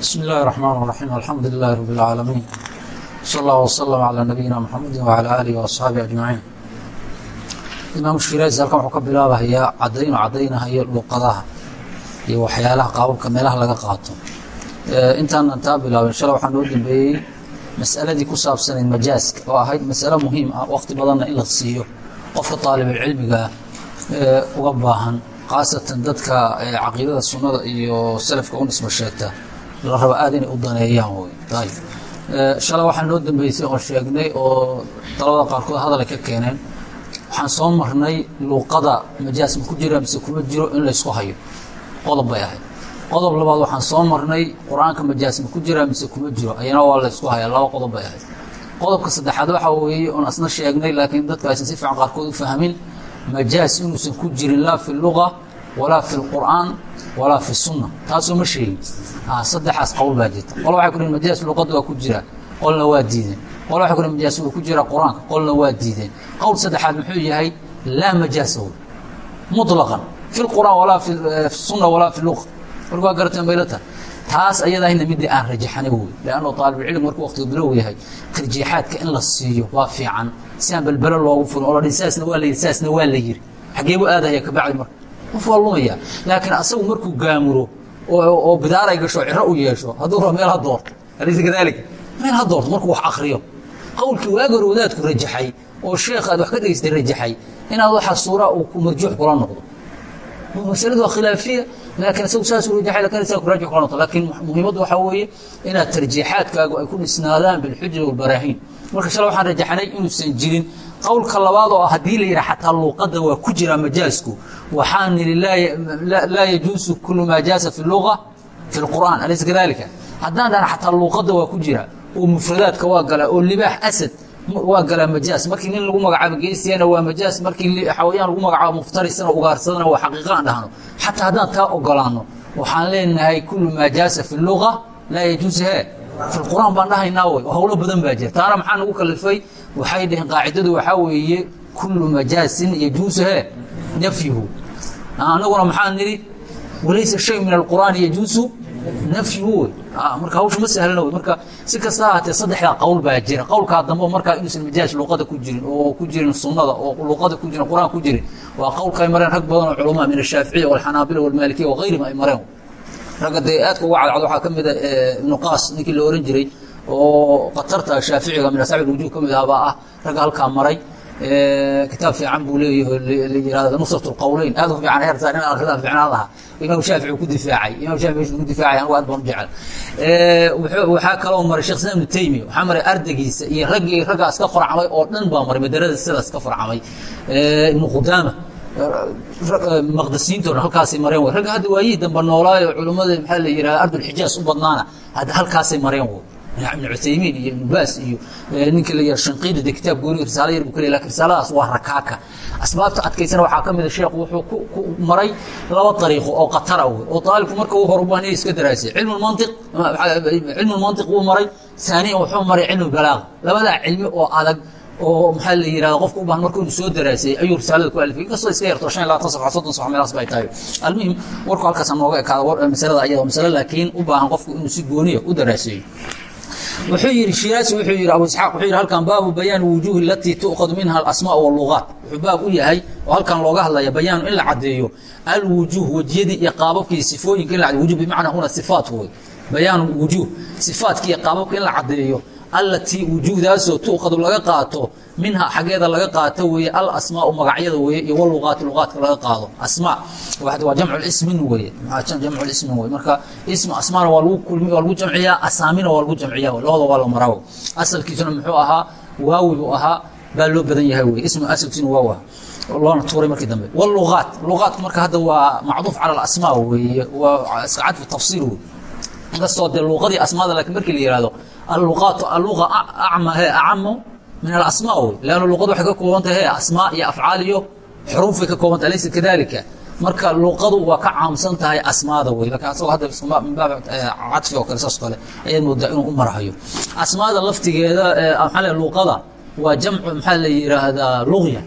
بسم الله الرحمن الرحيم الحمد لله رب العالمين صلى الله وسلم على نبينا محمد وعلى آله وأصحaaبه أجمعين imaam shiraazi halkan wuxuu ka bilaabahayaa cadaynu cadaynahayo luqadaha iyo waxyaalaha qaababka meelaha laga qaato intaanan taa bilaabin shala waxaa noo dambeeyey mas'aladii ku saabsanayd majaaska oo ahayd mas'alo muhiim ah waqti badanna in la siiyo qofka طaalibulcilmiga uga baahan khaasatan dadka caqiidada sunnada iyo salafka u nisbo sheegta la rabo aad inay u daneeyaan wey ayb shalay waxaa noo dambeysay oo sheegnay oo dalabada qaarkood hadalay ka keeneen. Waxaan soo marnay luuqada majaas ma ku jira mise kuma jiro in laysku hayo. Qodob bay ahayd. Qodob labaad waxaan soo marnay qur'aanka majaas ma ku jira mise kuma jiro. Ayana waa laysku haya laba qodob bay ahayd. Qodobka saddexaad waxaa weeye oon asna sheegnay laakiin dadka aysan si fiican qaarkood u fahmin majaas inuusan ku jirin laa fi luga walaa fi lqur'aan walaa fi sunna taasoo ma sheegin saddexaas qowl baa jirta qol waxay ku dhihin majaas luqada waa ku jira qolna waa diideen qol waxay ku dhihin majaas waa ku jira qur'aanka qolna waa diideen qowl saddexaad muxuu yahay laa majaasa wey muطlaqan fi lqur'aan walaa fi sunna walaa fi luqa marka waa garateen baylata taas ayadahina midii aan rajaxanay wey leanno aalibulcilm markuu waqtiga bilow yahay tarjiixaadka in la siiyo waa fiican si aan belbelo loogu furin oo la dhihi saasna waa la yiri saasna waa la yiri xageebu aadaya kabacdi marka qof waa lumaya laakiin asagu markuu gaamuro oo bidaaray gasho ciro u yeesho hadduu rabo meel ha doorto. Alaysa kadalika meel ha doorto markuu wax akriyo qowlkii waagi hore wadaadku rajaxay oo sheekh aad wax ka dhegeystay rajaxay inaad waxa suura uu marjuux kula noqdo masaladu waa khilaafiya laakiin isagu saasuu rajaxay laakiin isaga kuraajuux kula noqdo laakiin muhiimaddu waxaa weeye inaad tarjiixaadkaagu ay ku dhisnaadaan bilxuja walbaraahiin marka shala waxaan rajaxnay inuusan jirin qowlka labaad oo haddii la yidhaha xataa luuqadda waa ku jira majaasku waxaan nidhi laa yajuusu kulu maa jaasa fi luga fi lqur'aan alaysa kadalika haddaan dhahna xataa luuqadda waa ku jira oo mufradaadka waa gala oo libaax asad waa galaa majaas. Markii nin lagu magacaabo geesiyana waa majaas. Markii xawayaan lagu magacaabo muftarisana ugaarsadana waa xaqiiqa dhahno. Xataa haddaan taa ogolaano waxaan leenahay kulu maa fi luga laa yajuusu he. Fi lqur'aan baan dhahaynaa wey howlo badan baa jira. Maxaa nagu kalifay? Waxay dhaheen qaacidadu waxaa weeye kulu majaasin yajuusu he. Nafyuhu. Anaguna maxaa nidhi walaysa shay min alqur'aani yajuusu nafyuhu wey marka hawsha ma sahlana wey marka si kasta ahaatee saddexdaa qowl baa jira. Qowlkaa dambe markaa inuusan majaas luqada ku jirin oo ku jirin sunnada oo luqada ku jirin qur'aan ku jirin. Waa qowlka ay mareen rag badan oo culamaa min ashaaficiya walxanaabila walmaalikiya wagayrihim ay mareen. Ragga dee aadka uga cadcad waxaa ka mida ibnu qaas ninkii la ohan jiray oo qatarta shaaficiga min asaabi wujuh ka mid ah baa ah ragga halkaa maray kitaab fiican buu leeyahay nusrat lqowleyn aad fiican heertaa in akhridaa fiicnaan lahaa. Imaam shaafici ku difaacay. Imaam shaafici ku difaacay anigu aad baan jecel waxaa kaloo maray sheekh islam ibnu taymiya waxaa maray ardaygiisa iyo raggii raggaa iska farcamay oo dhan baa maray madarada sidaas ka farcamay. Ibnu qudaama maqdisiinto dhan halkaasay mareen wey ragga hadda waayihii dambe noolaayo culummada maxaa la yihahda ardulxijaas u badnaana hadda halkaasay mareen wey ibn cuthaymiin iyo ibnu baas iyo ninka la yihah shanqiida de kitaab gooni risaalo yar buu ka laakiin risaaladaas waa rakaaka. Asbaabta adkaysana waxaa ka mida sheekhu wuxuu ku maray laba dariiqo oo qatara wey oo daalibku marka uu horubaaniya iska daraasay. Cilmu lmantiq cilmu lmantiq wuu maray haaniyan wuxuu maray cilmu balaaqa labadaa cilmi oo adag oo maxaa la yihahda qofka u baahan marka inuu soo daraasay ayuu risaalada ku alifay. Inkastoo iska yarto shan iyo labaatan safxa soddon safxa meelaas bay tahay. Almuhim warku halkaas nooga ekaada masalada ayada masale laakiin u baahan qofku inuu si gooniya u daraaseeyo wuxuu yihi shiraasi wuxuu yihi abu isxaaq wuxuu yihi halkan baabu bayaan wujuuhi alatii tu'khadu minha alasmaa walugaat wuxuu baab u yahay oo halkan looga hadlaya bayaanu in la caddeeyo alwujuuh wejiyadii iyo qaababkii sifooyinka in la wujuh bimacnaa huna sifaat wey bayaanu wujuuh sifaatki iyo qaababka in la caddeeyo allatii wujuuhdaasoo tu'khadu laga qaato minha xaggeeda laga qaato weeye alasmaau magacyada weeye iyo waluqaati luqaatka laga qaado. Asmaa waa jamcu ismin weeye. Jamcu ismin weye marka ism asmaana waa lagu kulmi waa lagu jamciyaa asaamina waa lagu jamciyaa labada waa la maraa asalkiisuna muxuu ahaa waawi buu ahaa baa loo badan yahay weye ismu asalkiisuna waaw ah loona tuuray markii dambe. Waluqaat luqaatku marka hadda waa macduuf cala alasmaa weeye waa iska cadfu tafsiir wey inkastoo dee luuqadii asmaada laakiin markii la yihahdo acamu min wey leanna luqadu waxay ka koobantahay he asmaa iyo afcaal iyo xuruufay ka koobantah laysa kadalika marka luqadu waa ka caamsan tahay asmaada wey laakiin asagoo hadda min baab cadfi oo kale saas kale ayaad moodaa inuu u marahayo asmaada laftigeeda le luqada waa jamcu maxaa la yiraahdaa luqya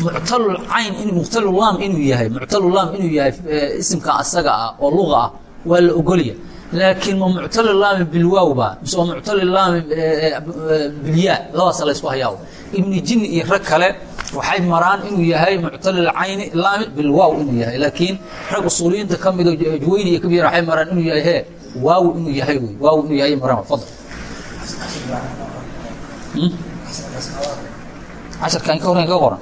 muctalulcayn in muctalulaam inuu yahay muctalulaam inuu yahay isimka asaga ah oo luqa ah waa la ogolya laakiin ma muctali laami bilwaaw ba mise waa muctali laami bilyaa labadaasa la ysku hayaa ibni jini iyo rag kale waxay maraan inuu yahay muctali cayni laami bilwaaw inuu yahay laakiin rag usuuliyiinta ka mido juwayni iyo kabir waxay maraan inuu yahay he waaw inuu yahay wey waaw inuu yahay maraan fadl casharkan ka horreyn ka qoran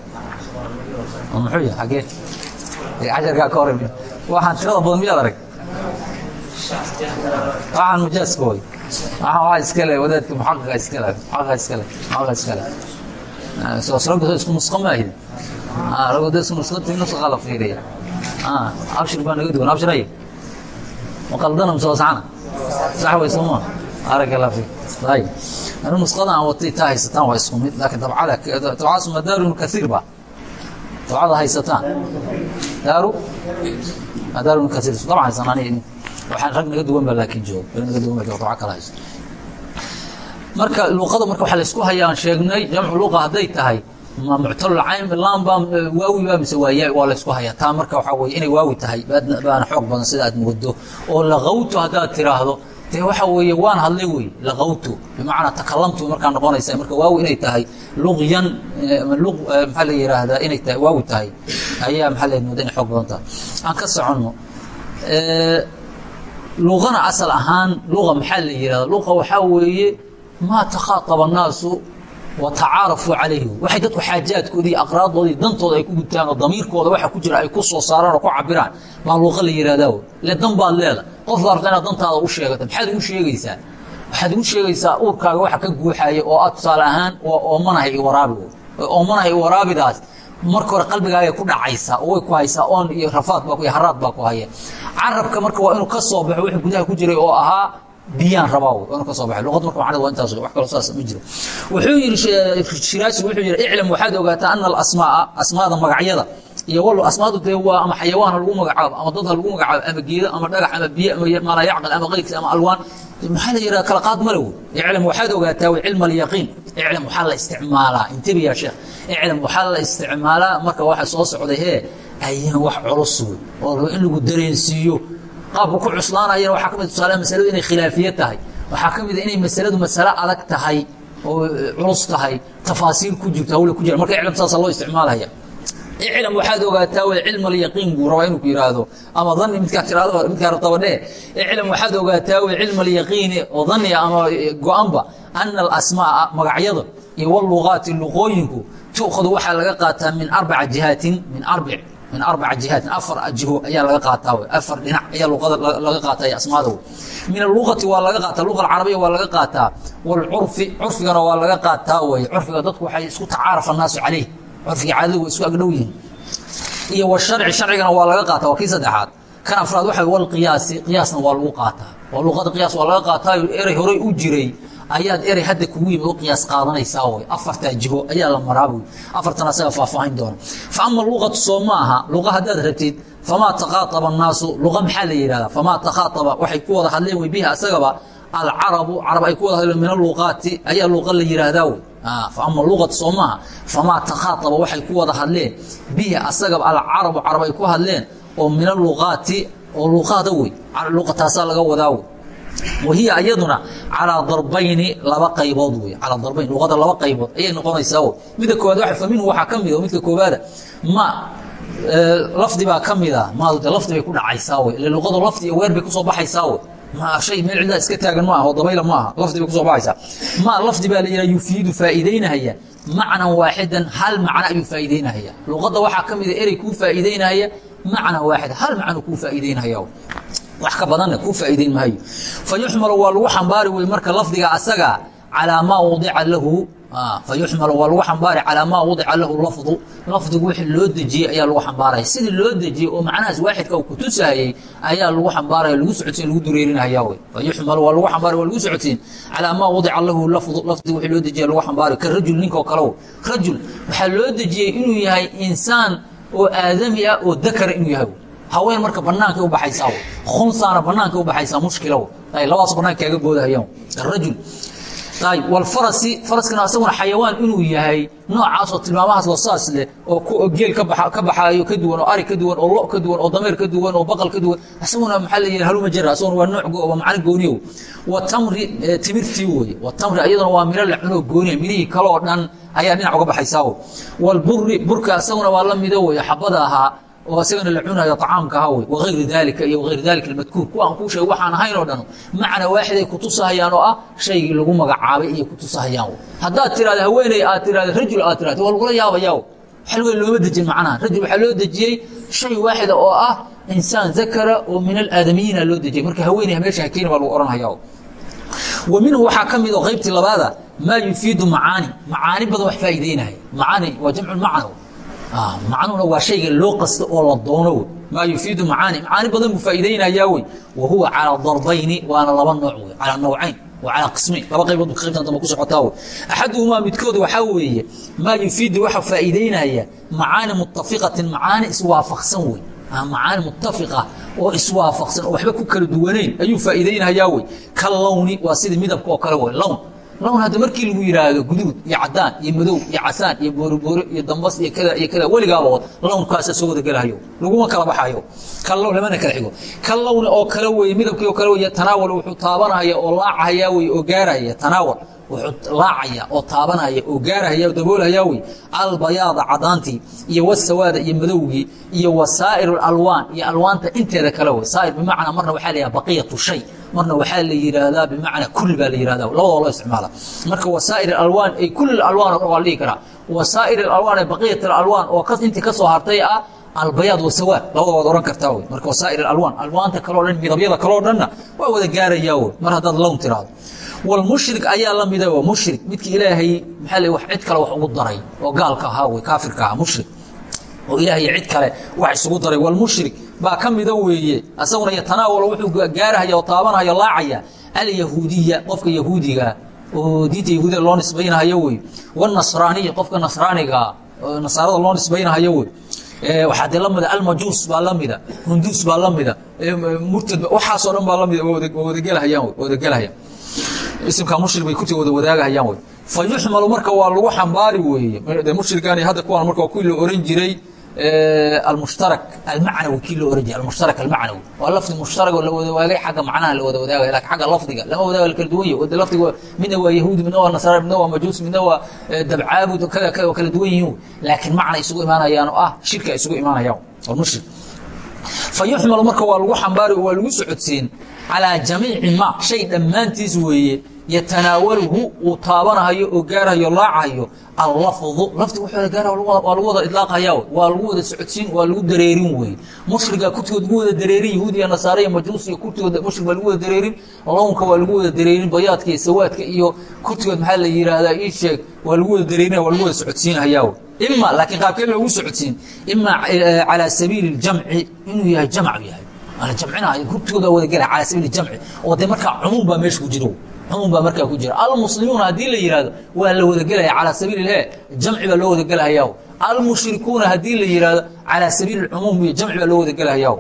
muxuu yahay xagee casharkaa ka horreyn waxaan tirada badan miyaad arag waxaan majaaska way waa iskale wadaadka muxaqiqa iskale muxaqiqa iskale muxaqiqa iskale soo ragga isku nusqa ma ahid ragga dad isku nusqa tii nusqa la fiiriya. Abshir baa naga duwan abshir ay maqaldana saxana sax way soo ma? Aragga la fiir ayib anu nusqada aan watay taa haysataan waa isku mid laakiin dabcada dabcadaas ma daaru ibnu kasiir ba? Dabcada haysataan. Daaru? Daaru ibnu kasiir dabcan waxaan rag naga duwan baa laakiin joogo rag naga duwan baa joogo dabca kala haysto marka luqada marka waxaa laysku hayaan sheegnay jamcu luqa hadday tahay ma muctalul cayn laamba waawi baa mise waa yaa waa laysku hayaa. Taa marka waxaa weye inay waawi tahay baana xoog badan sida aad moodo oo laqawtu haddaad tiraahdo dee waxa weeye waan hadlay wey laqawtu bimacnaa takalamtu markaa noqonaysa marka waawi inay tahay luqyan luq maxaa la yidhaahdaa inay tahay waawi tahay ayaa maxaa la mooda inay xoog badan tahay. Aan ka soconno luqana asal ahaan luqa maxaa la yidhahda luqa waxaa weeye maa takhaataba annaasu wa tacaarafuu calayhi. Waxay dadku xaajaadkoodii iyo aqraaddoodii dantooda ay ku gudtaan oo damiirkooda waxa ku jira ay ku soo saaraan oo ku cabiraan baa luuqa la yidhahdaa wey le dan baad leeda qof baa rabta inaad dantaada u sheegata maxaad ugu sheegaysaa? Waxaad ugu sheegaysaa uurkaaga waxa ka guuxaya oo aad tusaale ahaan waa oomanahay wey oomanahay waraabidaas marka hore qalbigaaga ku dhacaysaa oo way ku haysaa oon iyo rafaad baa iyo haraad baa ku haya carabka marka waa inuu ka soo baxo wixii gudaha ku jiray oo ahaa biyaan rabaa wey waa inuu ka soo baxay luqad marka macnada waa intaas wax kaloo saas ma jiro. Wuxuu yidhi shiraasigu wuxuu yidhi iclam waxaad ogaataa ana alasmaaa asmaada magacyada iyo walo asmaadu dee waa ama xayawaan ha lagu magacaabo ama dad ha lagu magacaabo ama geedo ama dhagax ama biyo ama maalaa yacqil ama qayrkiis ama alwaan. Maxaa la yidhaha kala qaad male wey iclam waxaad ogaataa wey cilma alyaqiin iclam waxaa la isticmaalaa. Intabi yaa sheekh. Iclam waxaa la isticmaalaa marka waxa soo socday hee ayaan wax culus wey oo rabo in lagu dareensiiyo. Qaabku ku cuslaanayana waxaa ka mid tusaale masaladu inay khilaafiye tahay. Waxaa ka mid a inay masaladu masale adag tahay oo culus tahay tafaasiil ku jirto hawle ku jira. Marka iclam saasa loo isticmaalaya iclam waxaad ogaataa way cilm alyaqiin buu rabaa inuu ku yidhaahdo ama dani midkaa tirahdo midkaa rabtaba dheh iclam waxaad ogaataa way cilm alyaqiini oo daniya ama go-anba ana alasmaaa magacyada iyo walugaati luqooyinku tu'khadu waxaa laga qaataa min arbaca jihaatin min arbic min arbaca jihaatin afar jiho ayaa laga qaataa wey afar dhinac ayaa luqada laga qaataa iyo asmaada wey min aluqati waa laga qaataa luqa alcarabiya waa laga qaataa walcurfi curfigana waa laga qaataa wey curfiga dadku waxay isku tacaaraf annaasu caleyh curfiga caadadu way isku agdhow yihiin. Iyo washarci sharcigana waa laga qaataa waa kii saddexaad. Kan afraad waxa walqiyaasi qiyaasna waa lagu qaataa. Oo luqada qiyaas waa laga qaataa erey horey u jiray. Ayaad erey hadda kugu yimid u qiyaas qaadanaysaa wey afartaa jiho ayaa la maraa wey afartan asaga faahfaahin doona. Fa ama luqatu soo ma aha luqa haddaad rabtid famaa takhaataba annaasu luqa maxaa la yidhahdaa famaa takhaataba waxay ku wada hadleen wey bihi asagaba alcarabu carab ay ku wada hadleen min aluqaati ayaa luqa la yidhaahdaa wey ama luqatu soo maaha famaa takhaataba waxay ku wada hadleen bihi asagaba alcarabu carab ay ku hadleen oo min aluqaati oo luqaada wey luqataasaa laga wadaa wey. Wahiya iyaduna calaa darbayni laba qaybood wey calaa darbayn luqada laba qaybood ayay noqonaysaa wey. Midda koowaad waa fa minhu waxaa ka mid oo midka koowaada ma lafdi baa ka mida maadu de lafdi bay ku dhacaysaa wey ile luqadu lafdi iyo weer bay ku soo baxaysaa wey ma shay meel cidlaa iska taagan ma aha oo dabayla ma aha lafdi bay ku soo baxaysaa. Ma lafdi baa la yidhaha yufiidu faa'iideynahaya macnan waaxidan hal macno ayuu faa'iideynahaya luqadda waxaa ka mida erey kuu faa'iideynahaya macna waaxid hal macno kuu faa'iideynahaya wax ka badanna kuu faa'iideyn maayo. Fa yuxmalu waa lagu xambaari wey marka lafdiga asaga calaa maa wadica lahu fayuxmalu waa lagu xambaari calaa maa wadica lahu lafdu. Lafdigu wixii loo dejiyey ayaa lagu xambaaraya sidii loo dejiyey oo macnahaas waaxidka uu kutusahayey ayaa lagu xambaaraya lagu socodsiin lagu dureerinaya wey. Fayuxmalu waa lagu xambaari waa lagu socodsiin calaa maa wadica lahu lafdu. Lafdigu wixii loo dejiyey lagu xambaari. Ka rajul ninka oo kale rajul waxaa loo dejiyey inuu yahay insaan oo aadami ah oo dakara inuu yahay haween marka banaanka u baxaysaa khunsaana banaanka u baxaysaa mushkila ay labadaas banaanka kaaga boodahayaan rajul walfarasi faraskana asaguna xayawaan inuu yahay noocaasoo tilmaamahaas lasaas leh oo geel ka baxaayo ka duwan oo ari ka duwan oo lo ka duwan oo dameer ka duwan oo baqal ka duwan. Asaguna maxaa la yihi haluma jara asaguna waa nooc waa macno gooniyo wa tamri timirtii weye wa tamri iyaduna waa miro la cuno gooniya mirihii kaloo dhan ayaa dhinac uga baxaysaa walburi burka asaguna waa la mido weye xabada ahaa oo isagana la cunayo acaamka aha wey waayri daalika iyo wayri dalika almadkuur. Kuwa aan kuu sheeg waxaan ahayn oo dhan macna waaxid ay kutusahayaan oo ah shaygii lagu magacaabay iyay kutusahayaan haddaad tirahdo haweeney aad tirahdo rajul aad tirahdo waa lagula yaabayaa waxa weyn looma dejin macnaha. Rajul waxaa loo dejiyey shay waaxida oo ah insaan zakara oo min alaadamiyiina loo dejiyey. Marka haweeney meesha hakeeni baa lagu odhanhayaa wa minhu waxaa ka mid oo qaybtii labaada maa yufiidu macaani. Macaani badan wax faa'iideynaya macaani waa jamcu macna macnuhuna waa shayga loo qasto oo la doono maa yufiidu macaani. Macaani badan buu faa'iideynayaa wey wa huwa calaa darbayni waana laba nooc wey calaa nawcayn calaa qismayn laba qaybood bu qaybtan dambe ku socotaa wey axaduhumaa midkood waxaa weeye maa yufiidu waxa faa'iideynaya macaani mutafiqatin macaani iswaafaqsan wey macaani mutafiqa oo iswaafaqsan oo waxba ku kala duwanayn ayuu faa'iideynayaa wey ka lowni waa sidii midabka oo kale wey lown lown hadda markii lagu yidhaahdo guduud iyo cadaan iyo madow iyo casaan iyo boorobooro iyo dambas iyo kada iyo kada weligaaba lownkaasa soo wada gelahayo laguma kala baxayo. Kallow lamana kala xigo. Ka oo kale weye midabkii oo kale weye tanaawal wuxuu taabanaya oo laacahaya wey oo gaarahaya tanaawal wuxuu laacaya oo taabanaya oo gaarahaya oo daboolahaya wey. Albayaada cadaantii iyo wasawaada iyo madowgii iyo wasaa'ir alwaan iyo alwaanta inteeda kale wey. Saa'ir bimacnaa marna waxaa la yidhaha baqiyatu shay. Marna waxaa la yidhaahdaa bimacnaa kul baa la yihahda labadoo loo isticmaala. Marka wasaa'ir alwaan ay kul alwaan waa la dhihi karaa. Wasaa'ir alwaan ee baqiyat alwaan oo intii ka soo hartay ah albayaad wasawaad. Labada waad ohan kartaa wey. Marka wasaa'ir alwaan alwaanta kaleo dhan midabyada kaleo dhanna waa wada gaarayaa wey. Mar haddaad lown tiraahdo walmushrik ayaa la mida mushrik. Midka ilaahay wax cid kale wax ugu daray oo gaalka ahaa wey kaafirka ahaa mushrik. Oo ilaahay cid kale wax isugu daray walmushrik baa ka mida weeye. Asaguna yatanaawalo wuxuu gaarahaya oo taabanaya laacaya alyahuudiya qofka yahuudiga oo diinta yahuudiya loo nisbaynahayo wey wanasraaniya qofka nasraanigaa nasaarada loo nisbaynahayo wey waxaa dee lamida almajuus baa lamida hunduus baa lamida murtad waxaasoo dhan baa lamida wadagelahayaan isimka mushrik bay kuti wada wadaagahayaan wey fa yuxmalu marka waa lagu xambaari weeye. De mushrigani hadda kuwaan marka waa kuwii la oran jiray almushtarak almacnawi kii loo oran jiray almushtarak almacnawi. Waa lafdi mushtarag oo la wada waagay xagga macnaha la wada wadaagaya laakiin xagga lafdiga lama wadaaga la kala duwan yahi de lafdiga midna waa yahuudi midna waa nasraani midna waa majuus midna waa dabcaabud kada kada waa kala duwan yihiin. Laakiin macna isugu imaanayaan oo ah shirka ay isugu imaanayaan waa mushrik. Fa yuxmalu marka waa lagu xambaari waa lagu socodsiin calaa jamiici ma shay dhammaantiis weeye yatanaawaluhu uu taabanahayo oo gaarahayo laacahayo allafdu lafdi wuxuu gaara waa lagu wada idlaaqhaya waa lagu wada socodsiin waa lagu dareerin weeye. Mushriga kurtigood lagu wada dareerin yahuud iyo nasaare iyo majuus iyo kurtigood mushrig baa lagu wada dareerin lownka waa lagu wada dareerin bayaadka iyo sawaadka iyo kurtigood maxaa la yidhaahdaa ii sheeg waa lagu wada dareerinaya waa lagu wada socodsiinhayaa ima laakiin qaabkee loogu socodsiin ima calaa sabiili اljamci inuu yahay jamc yahay la jamcinayo kurtigooda wada gela calaa sabiili jamci. Oo dee markaa cumuum baa meesha ku jiro. Cumuum baa markaa ku jira. Almuslimuuna haddii la yihahdo waa la wada gelaya calaa sabiili he jamci baa loo wada gelahaya almushrikuuna haddii la yihahdo calaa sabiili cumuum iyo jamci baa loo wada gelahaya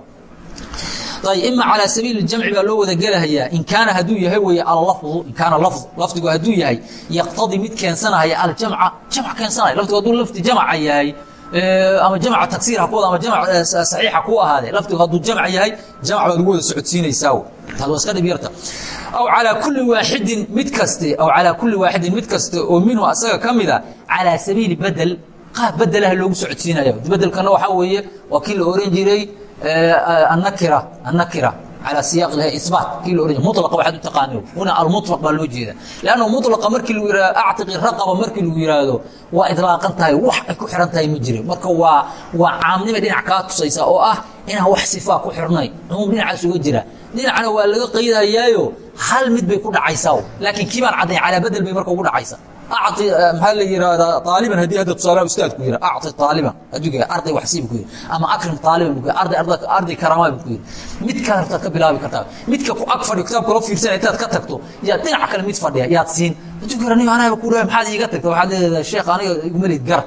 ayb ima calaa sabiili jamci baa loo wada gelahayaa. In kaana hadduu yahay wey allafdu in kaana lafdu lafdigu hadduu yahay yaqtadii mid keensanaya aljamca. Jamc keensanaya lafdigu hadduu lafdi jamca yahay ama jamca tagsiir ha ku wada ama jamc saxiix ha kuu ahaadee. Laftigu hadduu jamc yahay jamc baad ugu wada socodsiinaysaa taas waa iska dhib yarta. Aw calaa kulli waaxidin mid kaste aw calaa kulli waaxidin mid kaste oo minhu asaga ka mida calaa sabiili bedel qaab bedelaha loogu socodsiinaya bedelkana waxaa weeye waa kii la oran jiray annakira annakira alى siyaq baat kii loodhan mulqa waxaad u taqaano huna almuطlaq baa loo jeeda lanna mulaqa markii lagu yihahdo actiqi raqaba markii lagu yidhaahdo waa idlaaqan tahay wax ay ku xihan tahay ma jira marka waa waa caamnimay dhinac kaa tusaysa oo ah inaan wax sifaa ku xirnay cumuum dhinacaas uga jira dhinacna waa laga qaydayaayo hal mid bay ku dhacaysaa laakiin kii baan cadday calaa bedel bay marka ugu dhacaysa acطi maxaa la yihahdaa aaliban haddii hadda tusaalaha ustaadku yidha acطi aaliban hadduu arday waxsiibu ku yidhi ama akrim aaliban bu arday arday karamaay bu ku yidhi mid ka hartaad ka bilaabi kartaa midka ku ag fadhiyo kitaabka la fiirsanaya intaad ka tagto yaad dhinaca kale mid fadhiya yaad siin yidha aniga anaaba ku dhahay maxaad iiga tagta waxaad leedahay sheekh aniga iguma leyd gar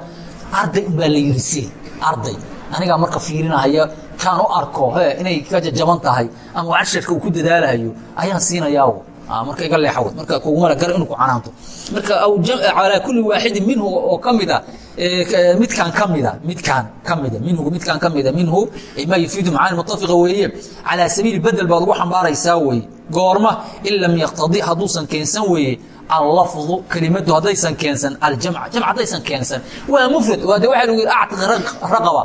arday un baa la yidhi siin arday anigaa marka fiirinahaya kaan u arko he inay ka jajaban tahay ama casharka uu ku dadaalahayo ayaan siinayaa marka iga leexa wey marka kuguma gar inuu ku canaanto. Marka aw calaa kulli waaxidin minhu oo ka mida midkaan ka mida midkaan ka mida minhu midkaan ka mida minhu maa yufiidu macaani mutafiqa weeye. Calaa sabiili bedel baad ugu xambaaraysaa weeye. Goorma in lam yaqtadi hadduusan keensan weeye allafdu kelimadu haddaysan keensan aljamc jamc haddaysan keensan. Waa mufrad waa de waxa lagu yidhi actiq raqaba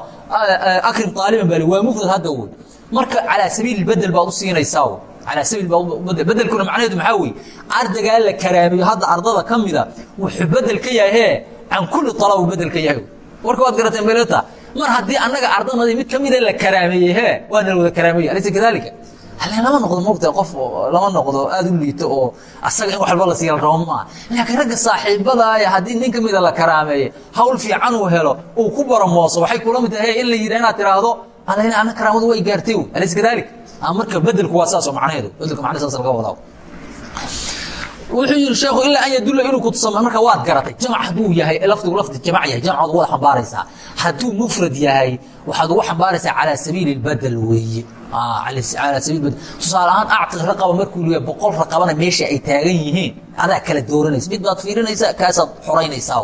akrim taaliban baa waa mufrad hadda wey marka calaa sabiili bedel baad u siinaysaa calaa sabiil baa bedelkuna macnaheedu maxaa weeye ardaygaa la karaameeyo hadda ardada ka mida wuxuu bedel ka yahay hee can kulli talabu bedel ka yahay. Warka waad garateen beleta mar haddii annaga ardamadii mid ka mida la karaameeyey hee waa nala wada karaameeye alaysa kadalika alle lama noqdo moogta qof lama noqdo aada u liito oo asaga in wax walba la siiya la rabo maaha laakiin ragga saaxiibadaaya haddii nin ka mida la karaameeye hawl fiican uu helo uu ku baramooso waxay kula mid tahay in la yidha inaad allayna ana karaamadu way gaartay alaysa kadalik? Marka bedelku waa saas oo macnaheedu bedelka macnahe saas laga wadaa wuxuu yidhi sheekhu ilaa an yadulla inuu kutusama marka waad garatay jamc hadduu yahay lafdigu lafdi jamac yahay jamcaad wada xambaaraysaa. Hadduu mufrad yahay waxaad ugu xambaaraysaa calaa sabiili badel weeye. Calaa sabiil badel tusaale ahaan actiq raqaba markuu leeyahay boqol raqabana meesha ay taagan yihiin adaa kala dooranaysa. Mid baad fiirinaysaa kaasaad xoraynaysaa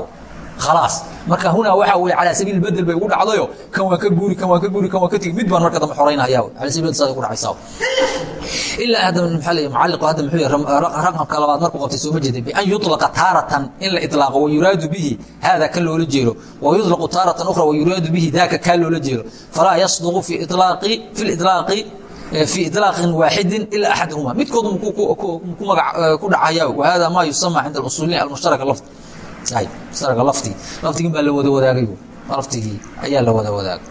khalaas marka hunaa waxaa weye calaa sabiil bedel bay ugu dhacdayo kan waa ka guuri kan waa ka guuri kan waa ka tegi mid baan marka dambe xoraynaya ala sabil bedel saas ugu dhacaysaa ilaa hadda maxaa leeyahay mucalliqu hadda muxuu yahay raqamka labaad markuu qabtay sooma jeedin bian yutlaqa taaratan in la itlaaqo wa yuraadu bihi hada kan loola jeedo wa yutlaqu taaratan ukhra wa yuraadu bihi daaka kaa loola jeedo falaa yasduqu fi ilaaqi fi liطlaaqi في إطلاق واحد إلا أحدهما midkood ku dhacaya وهذا ما يسمى عند الأصوليين المشترك اللفظ mushtaraga laftii laftigin baa la wada wadaagay la wada wadaagay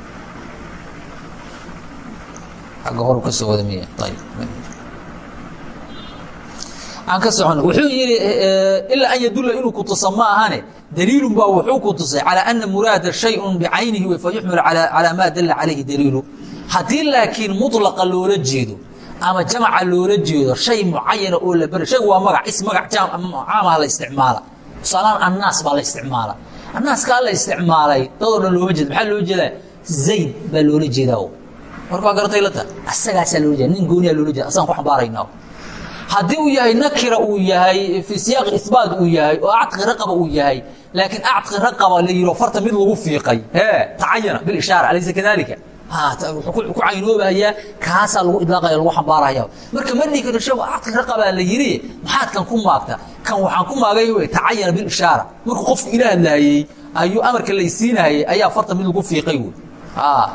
aan ka socon wuxuu yidhi ilaa an yadulla inuu ku tusa ma ahane daliilun baa wuxuu ku tusay calaa ana muraada shayun bicaynihi wey fayuxmilu calaa maa dalla calayhi daliilu haddii laakiin mutlaqa loola jeedo ama jamaca loola jeedo shay mucayana oo la beri shaygu waa magac is magac caamaha la isticmaala tusaalahaan annaas baa la isticmaala. Annaaskaa la isticmaalay dadoo dhan looma jeeda maxaa loo jeedaa zayd baa loola jeedaa marka waa garatay lata asagaasaa loola jeeda nin gooniyaa loola jeeda asagaan ku xambaaraynaa haddii uu yahay nakira uu yahay fii siyaaqi isbaat uu yahay oo actiqi raqaba uu yahay laakiin actiqi raqaba la yidho farta mid lagu fiiqay hee tacayana bilishaara alaysa kadalika ku caynoobayaa kaasaa lagu idlaaqaya lagu xambaaraya. Marka ma dhihi karo sheekhu actiqi raqabaa la yidhi maxaad kan ku maagta? Kan waxaan ku maagay wey tacayana bilishaara markuu qofku ila hadlaayey ayuu amarka laysiinayay ayaa farta mid lagu fiiqay wey.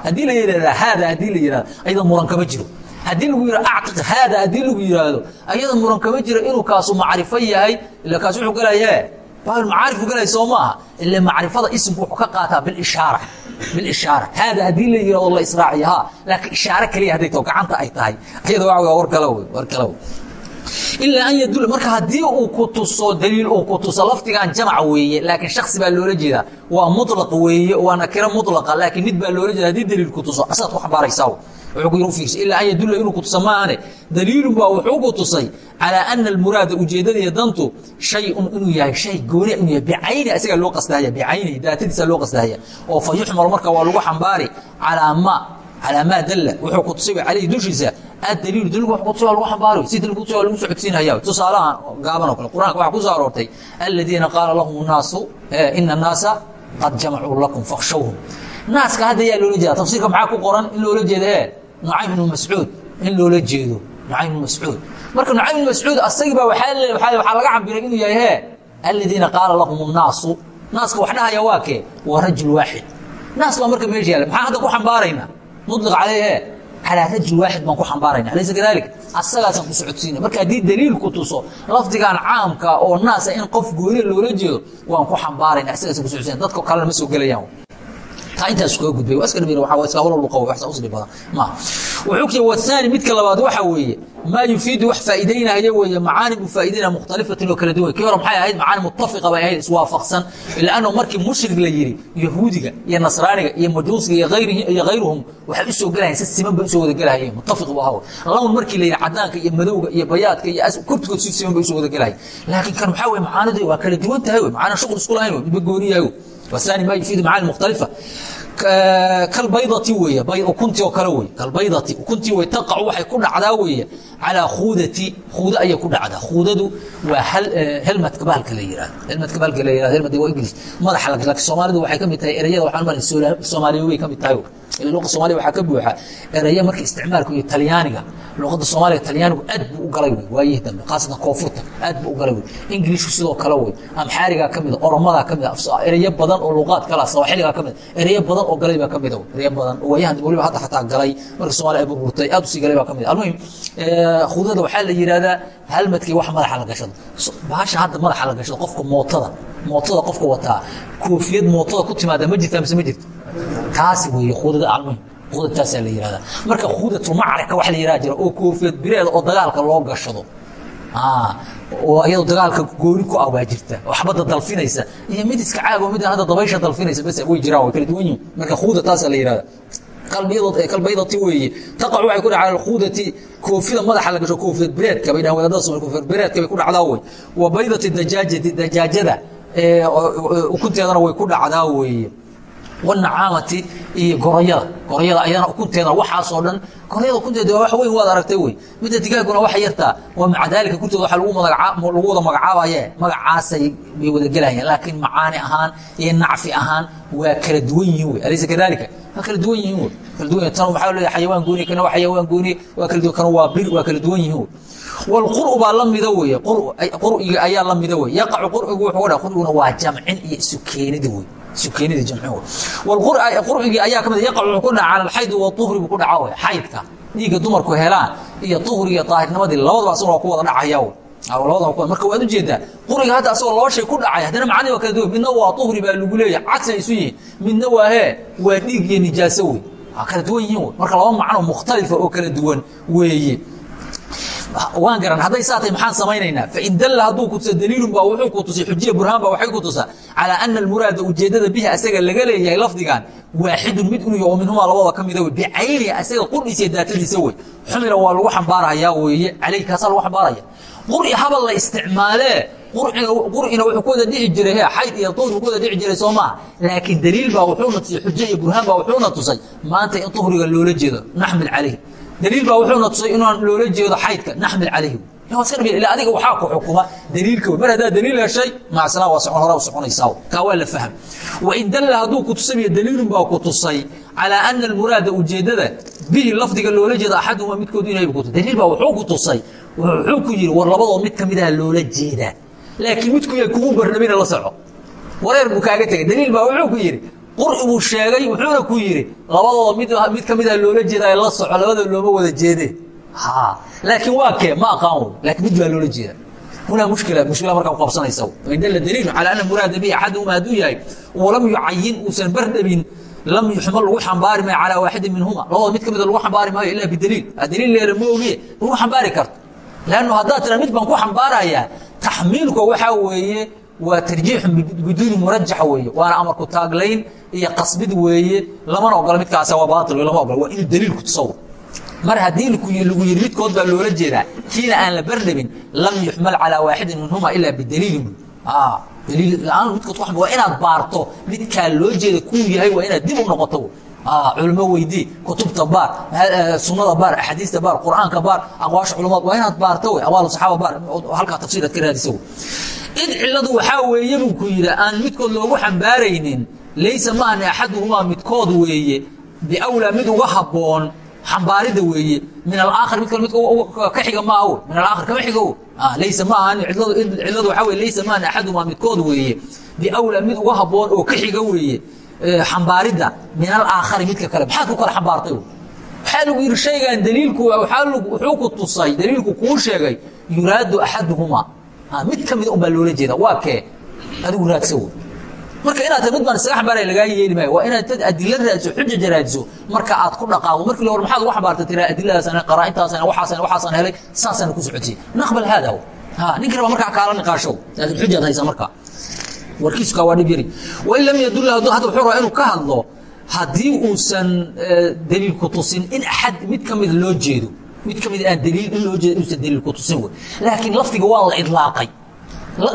Haddii la yidhahda haada haddii la yidhahdo ayada muran kama jiro. Haddii lagu yidhahdo actiq haada haddii lagu yidhaahdo ayada muran kama jiro inuu kaasu macrifo yahay ila kaas wuxuu galaye baal macaarifu galay soo maaha ila macrifada isimku wuxuu ka qaataa bilishaara bilishaara haada haddii la yidhahdo la israaciyo ha laakiin ishaare keliya hadday tao gacanta ay tahay. Ayada waa war kale wey war kale wey ilaa an yadulla marka haddii uu ku tuso daliil uu ku tuso lafdigan jamac weeye laakiin shaksi baa loola jeedaa. Waa muطlaq weeye waa nakiro muطlaqa laakiin mid baa loola jeeda haddii daliil ku tuso asaad ku xambaaraysaa ilaa naaska hadda ayaa loola jeeda tafsiirka maxaa ku qoran in loola jeeda nucaym ibnu mascuud in loola jeedo nucaym ibnu mascuud marka nucaym ibnu mascuud asagiiba waxaa laga cambiray inuu yahay he aladiina qaala lahum naasu naaska wax dhahaya waa kee? Waa rajul waaxid. Naas baa marka meesha yaalla maxaan hadda ku xambaaraynaa mudliq caleyhe calaa rajul waaxid baan ku xambaarayna. Alaysa kadalik asagaasaan ku socodsiina marka haddii daliilku tuso lafdigan caamka oo naasa ah in qof gooniya loola jeedo waan ku xambaarayna. Asagaasaan ku socodsiina dadka kalena ma soo gelayaan taa intaas kaga gudbay waa iska dhibir waxa waa iska hawlo luqa wax saus dhibada ma wuxuu kii wathani midka labaad waxa weeye ma yufiidu wax faa'iideynaya weeye macaani bu faa'iideynaya mukhtalifatin oo kala duwan. Kii hore maxay ahayd macaani muttafiqa bay ahayd iswaafaqsan. Ilaanno markii mushrik la yidhi yahuudiga iyo nasraaniga iyo majuusiga iyo hayrihi iyo hayruhum waxay u soo gelayaan si siman bay u soo wada gelahayeen muttafiq bu ahaa. Lawn markii la yidhi cadaanka iyo madowga iyo bayaadka iyo as kurtigood si siman bay u soo wada gelahayeen laakiin kan maxaa weye macaanidu waa kala duwan tahay wey macaana shuqul isku lahayn wey midba gooniyahay n ma yufiid maani mkhtalfa kalbaydati wey ukuntii oo kale wey kalbaydati ukuntii wey taqacu waxay ku dhacdaa weeye. Calaa khuudati khuuda ayay ku dhacdaa. Khuudadu waa eh, helmadka bahalka la yihahdo helmadka bahalka la yihahdo helmad waa ingilish madaxa soomalidu waxay ka mid tahay ereyada waxaan marin soomaaliya way ka mid tahay luqa soomaliya waxaa ka buuxa ereya marka isticmaalka iyo talyaaniga. Luqadda soomaaliga talyaanigu aad buu u galay wey waayihii dambe khaasatan koonfurta aad buu u galay wey ingiliishku sidoo kale wey amxaarigaa ka mida oromadaa ka mida ereyo badan oo luqaad kala sawaaxiligaa ka mida ereyo badan oo galay baa ka mida ereyo badan waayahan waliba hadda xataa galay. Marka soomaaliya ay burburtay aad u sii galay baa ka mida almuhim khudada waxaa la yidhahdaa halmadkii wax madaxa la gashado. Bahasha hadda madaxa la gashado qofka mootada mootada qofka wataa. Koofiyad mootada ku timaada ma jirtaa mise ma jirto khudada almuhim khudadtaasaa la yihahdaa marka khudatu macrika wax la yihah jira oo koofiyad bireeda oo dagaalka loo gashado. Oo iyadoo dagaalka gooni ku ah baa jirta. Oo xabadda dalfinaysa. Iyo mid iska caag oo mid hadda dabaysha dalfinaysa bas way jiraan way kala duwan yihiin marka khuda taasaa la yihahda kalbaydati weeye taqacu waxay ku dhacdaa alkhudati koofida madaxa la gasho koofiyad bireedka bay dhahan wadaadada somal koofiyad bireedka bay ku dhacdaa wey wa baydati dajaajati dajaajada ukunteedana way ku dhacdaa weeye wanacaamati iyo gorayada gorayada ayadana ukunteedana waxaasoo dhan gorayada ukunteeda waa wax weyn waad aragtay wey midda digaaguna waxay yartaa waa maca daalika kurteeda waxa lagu wada magacaabaye magacaasay bay wada gelayaan laakiin macaani ahaan iyo nacfi ahaan waa kala duwan yihiin wey alaysa kadalika waa kala duwan yihiin wey kala duwan tan waxaa leeyahay xayawaan gooni kana waa xayawaan gooni waa kala duwan kana waa bir waa kala duwan yihiin wey wlqur'u baa la mida wey qur'iga ayaa la mida wey yaqacu qur'igu wuxuu dha qur'iguna waa jamcin iyo isu keenida wey qur'igii ayaa ka mid yaqac wuxuu ku dhaca cala alxaydi waduhri buu ku dhaca wey xaydka dhiigga dumarku helaan iyo duhriga daahirnimadii labadaba asagoo ku wada dhacaya labadaba marka waad u jeedaa quriga hadda asagoo laba shay ku dhacay haddana macanii waa kala duwan midna waa duhri baa lagu leeyahay cagsay isu yihiin midna waa hee waa dhiig iyo nijaaso wey waa kala duwan yihiin marka laba macno mukhtalifa oo kala duwan weeye waan garan hadday saa tahay maxaan samaynaynaa? Fain dalla hadduu kutusa daliilun baa wuxuu ku tusay xujiya burhaan baa waxay ku tusaa. Calaa ana almuraada ujeeddada bihi asaga laga leeyahay lafdigan waaxidun mid inuu yaho minhumaa labada ka mida wey. Bicaynihi asaga qudhiisa daatadiisa wey. Xumila waa lagu xambaarayaa weeye calayh kaasaa lagu xambaaraya. Qur'i habal la isticmaalee qur'ina wuxuu ku wada dhici jiray he xayd iyo duhri ku wada dhici jiray soo maaha laakiin daliil baa wuxuuna tusay xujo iyo burhaan baa wuxuuna tusay. Maanta in duhriga loola jeedo naxmil calayh daliil baa wuxuuna tusay inaan loola jeedo xaydka naxmil calayhi ila adiga waxaa ku xukuma daliilka wey mar haddaa daliil heshay macsala waa socon hora soconaysaa. Kaa waa la fahm wain dalla hadduu ku tusabiyo daliilun baa ku tusay calaa ana almuraada ujeeddada bihi lafdiga loola jeedo axaduhuma midkood inayba ku daliil baa wuxuu ku tusay wuxuu ku yidhi war labadood mid ka midaha loola jeedaa. Laakiin midku kugu barnamina la soco. Wareer buu kaaga tegay. Daliil baa wuxuu ku yidhi qur'i buu sheegay wuxuuna ku yidhi labadooda mid mid ka mida loola jeedaa la soco labada looma wada jeede. Laakiin waa kee ma aqaan wey laakiin mid baa loola jeeda hunaa mushkila mushkila markaa ku qabsanaysa wain dalla daliilu calaa ana muraada bihi axaduhuma hadduu yahay walam yucayin uusan bardhabin lam yuxmal lagu xambaari maayo calaa waaxidin minhuma labada mid ka mida lagu xambaari maayo ilaa bidaliil. Daliil leela ma ogiye lagu xambaari karto. Lannu haddaad tira mid baan ku xambaarayaa taxmiilku waxaa weeye waa tarjiixu biduuni murajax weeye waana amarku taaglayn iyo qasbid weeye lamana ogola midkaasa waa baatil lama ogola waa inuu daliilku tusawr mar haddii lagu yidhi midkood baa loola jeedaa kiina aan la bardhabin lam yuxmal calaa waaxidin minhuma ilaa bidaliilin daliil la'aan midkood ku waa inaad baarto midkaa loo jeeda kuu yahay waa inaad dib u noqoto culimo weydii kutubta baar sunada baar axaadiista baar qur'aanka baar aqwaasha culamaad waa inaad baarto wey awaal saxaaba baar halkaa tafsiir aad ka raadisa id ciladu waxaa weeye buu ku yidhi aan midkood loogu xambaaraynin laysa maahni axaduhumaa midkood weeye. Biawlaa mid uga habboon xambaarida weeye. Min alaakhar mid kale mid ka xiga maaha min alaakhar kama xiga wey laysa ma ahan ciladu waxaa weye laysa maahni axaduhumaa midkood weeye. Biawlaa mid uga habboon oo ka xiga weeye. Xambaaridda min alaakhari midka kale. Maxaad ku kala xambaartay? Waxaa lagu yidhi shaygan daliilku wuxuu ku tusay daliilku kuu sheegay yuraadu axaduhumaa mid ka mida un baa loola jeeda waa kee? Adigu raadsa wey marka inaad mid baan isaga xambaaraya lagaa yeeli maayo. Waa inaad dad adila raadiso xujaja raadiso marka aad ku dhaqaaqdo markii hore maxaad ugu xambaartay tiraa adiladaasana qaraa'intaasana waxaasana waxaasana helay saasana ku socotay. Naqbal haada ha ninka raba markaa kaala niqaasho laakiin xujaad haysa markaa. Warkiisu kaa waa dhib yari. Wain lam yadulla hadda wuxuu rabaa inuu ka hadlo haddii uusan daliilku tusin in axad mid ka mida loo jeedo mid ka mida aan daliil in loo jeedo inuusan daliilku tusin wey laakiin lafdiga waa la idlaaqay.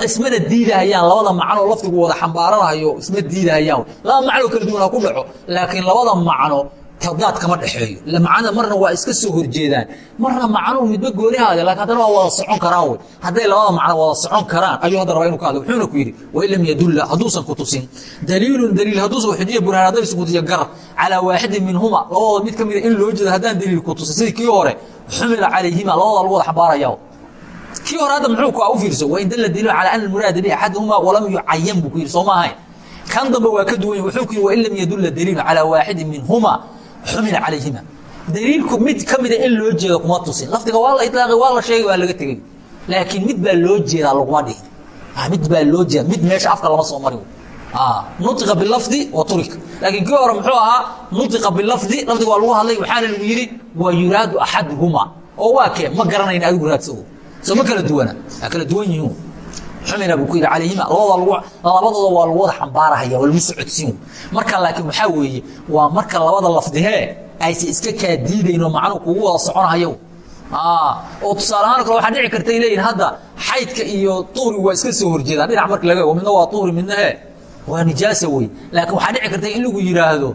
Ismana diidahayaan labada macnoo lafdigu wada xambaaranayo isma diidahayaan laba macnoo kala duwan ku dhaco laakiin labada macno tadaad kama dhexeeyo. Macnada marna waa iska soo horjeedaan. Marna macnuhu midba goonihaade laakiin haddana waa wada socon karaan wey hadday labada macno wada socon karaan ayuu hadda rabaa inu ka hadlo. Wuxuuna ku yidhi wain lam yadulla hadduusan ku tusin. Daliilun daliil hadduusan xujiya burhaan haddaysan ku tusiya gar calaa waaxidin minhuma. Labadooda mid ka mida in loo jeedo haddaan daliil ku tusin. Sidii kii hore xumila calayhima labada lagu wada xambaaraya kii hore hadda muxuu ku u fiirso wain dalla daliilu calaa ana almuraada bihi axaduhuma walam yucayan buu ku yidhi. Soo ma ahayn kan dambe waa ka duwan wuxuu ku yidhi wain lam yadulla daliilu calaa waaxidin minhuma xumila calayhima. Daliilku mid ka mida in loo jeedo kuma tusin. Lafdiga waa la ilaaqay waa la sheegay waa laga tegey laakiin mid baa loo jeedaa laguma dhihin mid baa loo jeeda mid meesha afka lama soo mari nuطiqa bilafdi wa turika laakiin kii hore muxuu ahaa nuطiqa bilafdi lafdiga waa lagu hadlay waxaana lagu yidhi wa yuraadu axaduhuma oo waa kee ma garanayna adigu raadsago. Soo ma kala duwana waa kala duwan yihiin xumina buu ku yidhi calayhima labada labadooda waa lagu wada xambaarahaya waa lagu socodsiin. Marka laakiin waxaa weeye waa marka labada lafdihee aysa iska kaa diidayno macnuhu kugu wada soconahayo oo tusaale ahaan kale waxaa dhici kartay leeyihiin hadda xaydka iyo tuuri waa iska soo horjeedaan dhinac marka laga midna waa tuuri midna he waa nijaasa wey. Laakiin waxaa dhici karta in lagu yidhaahdo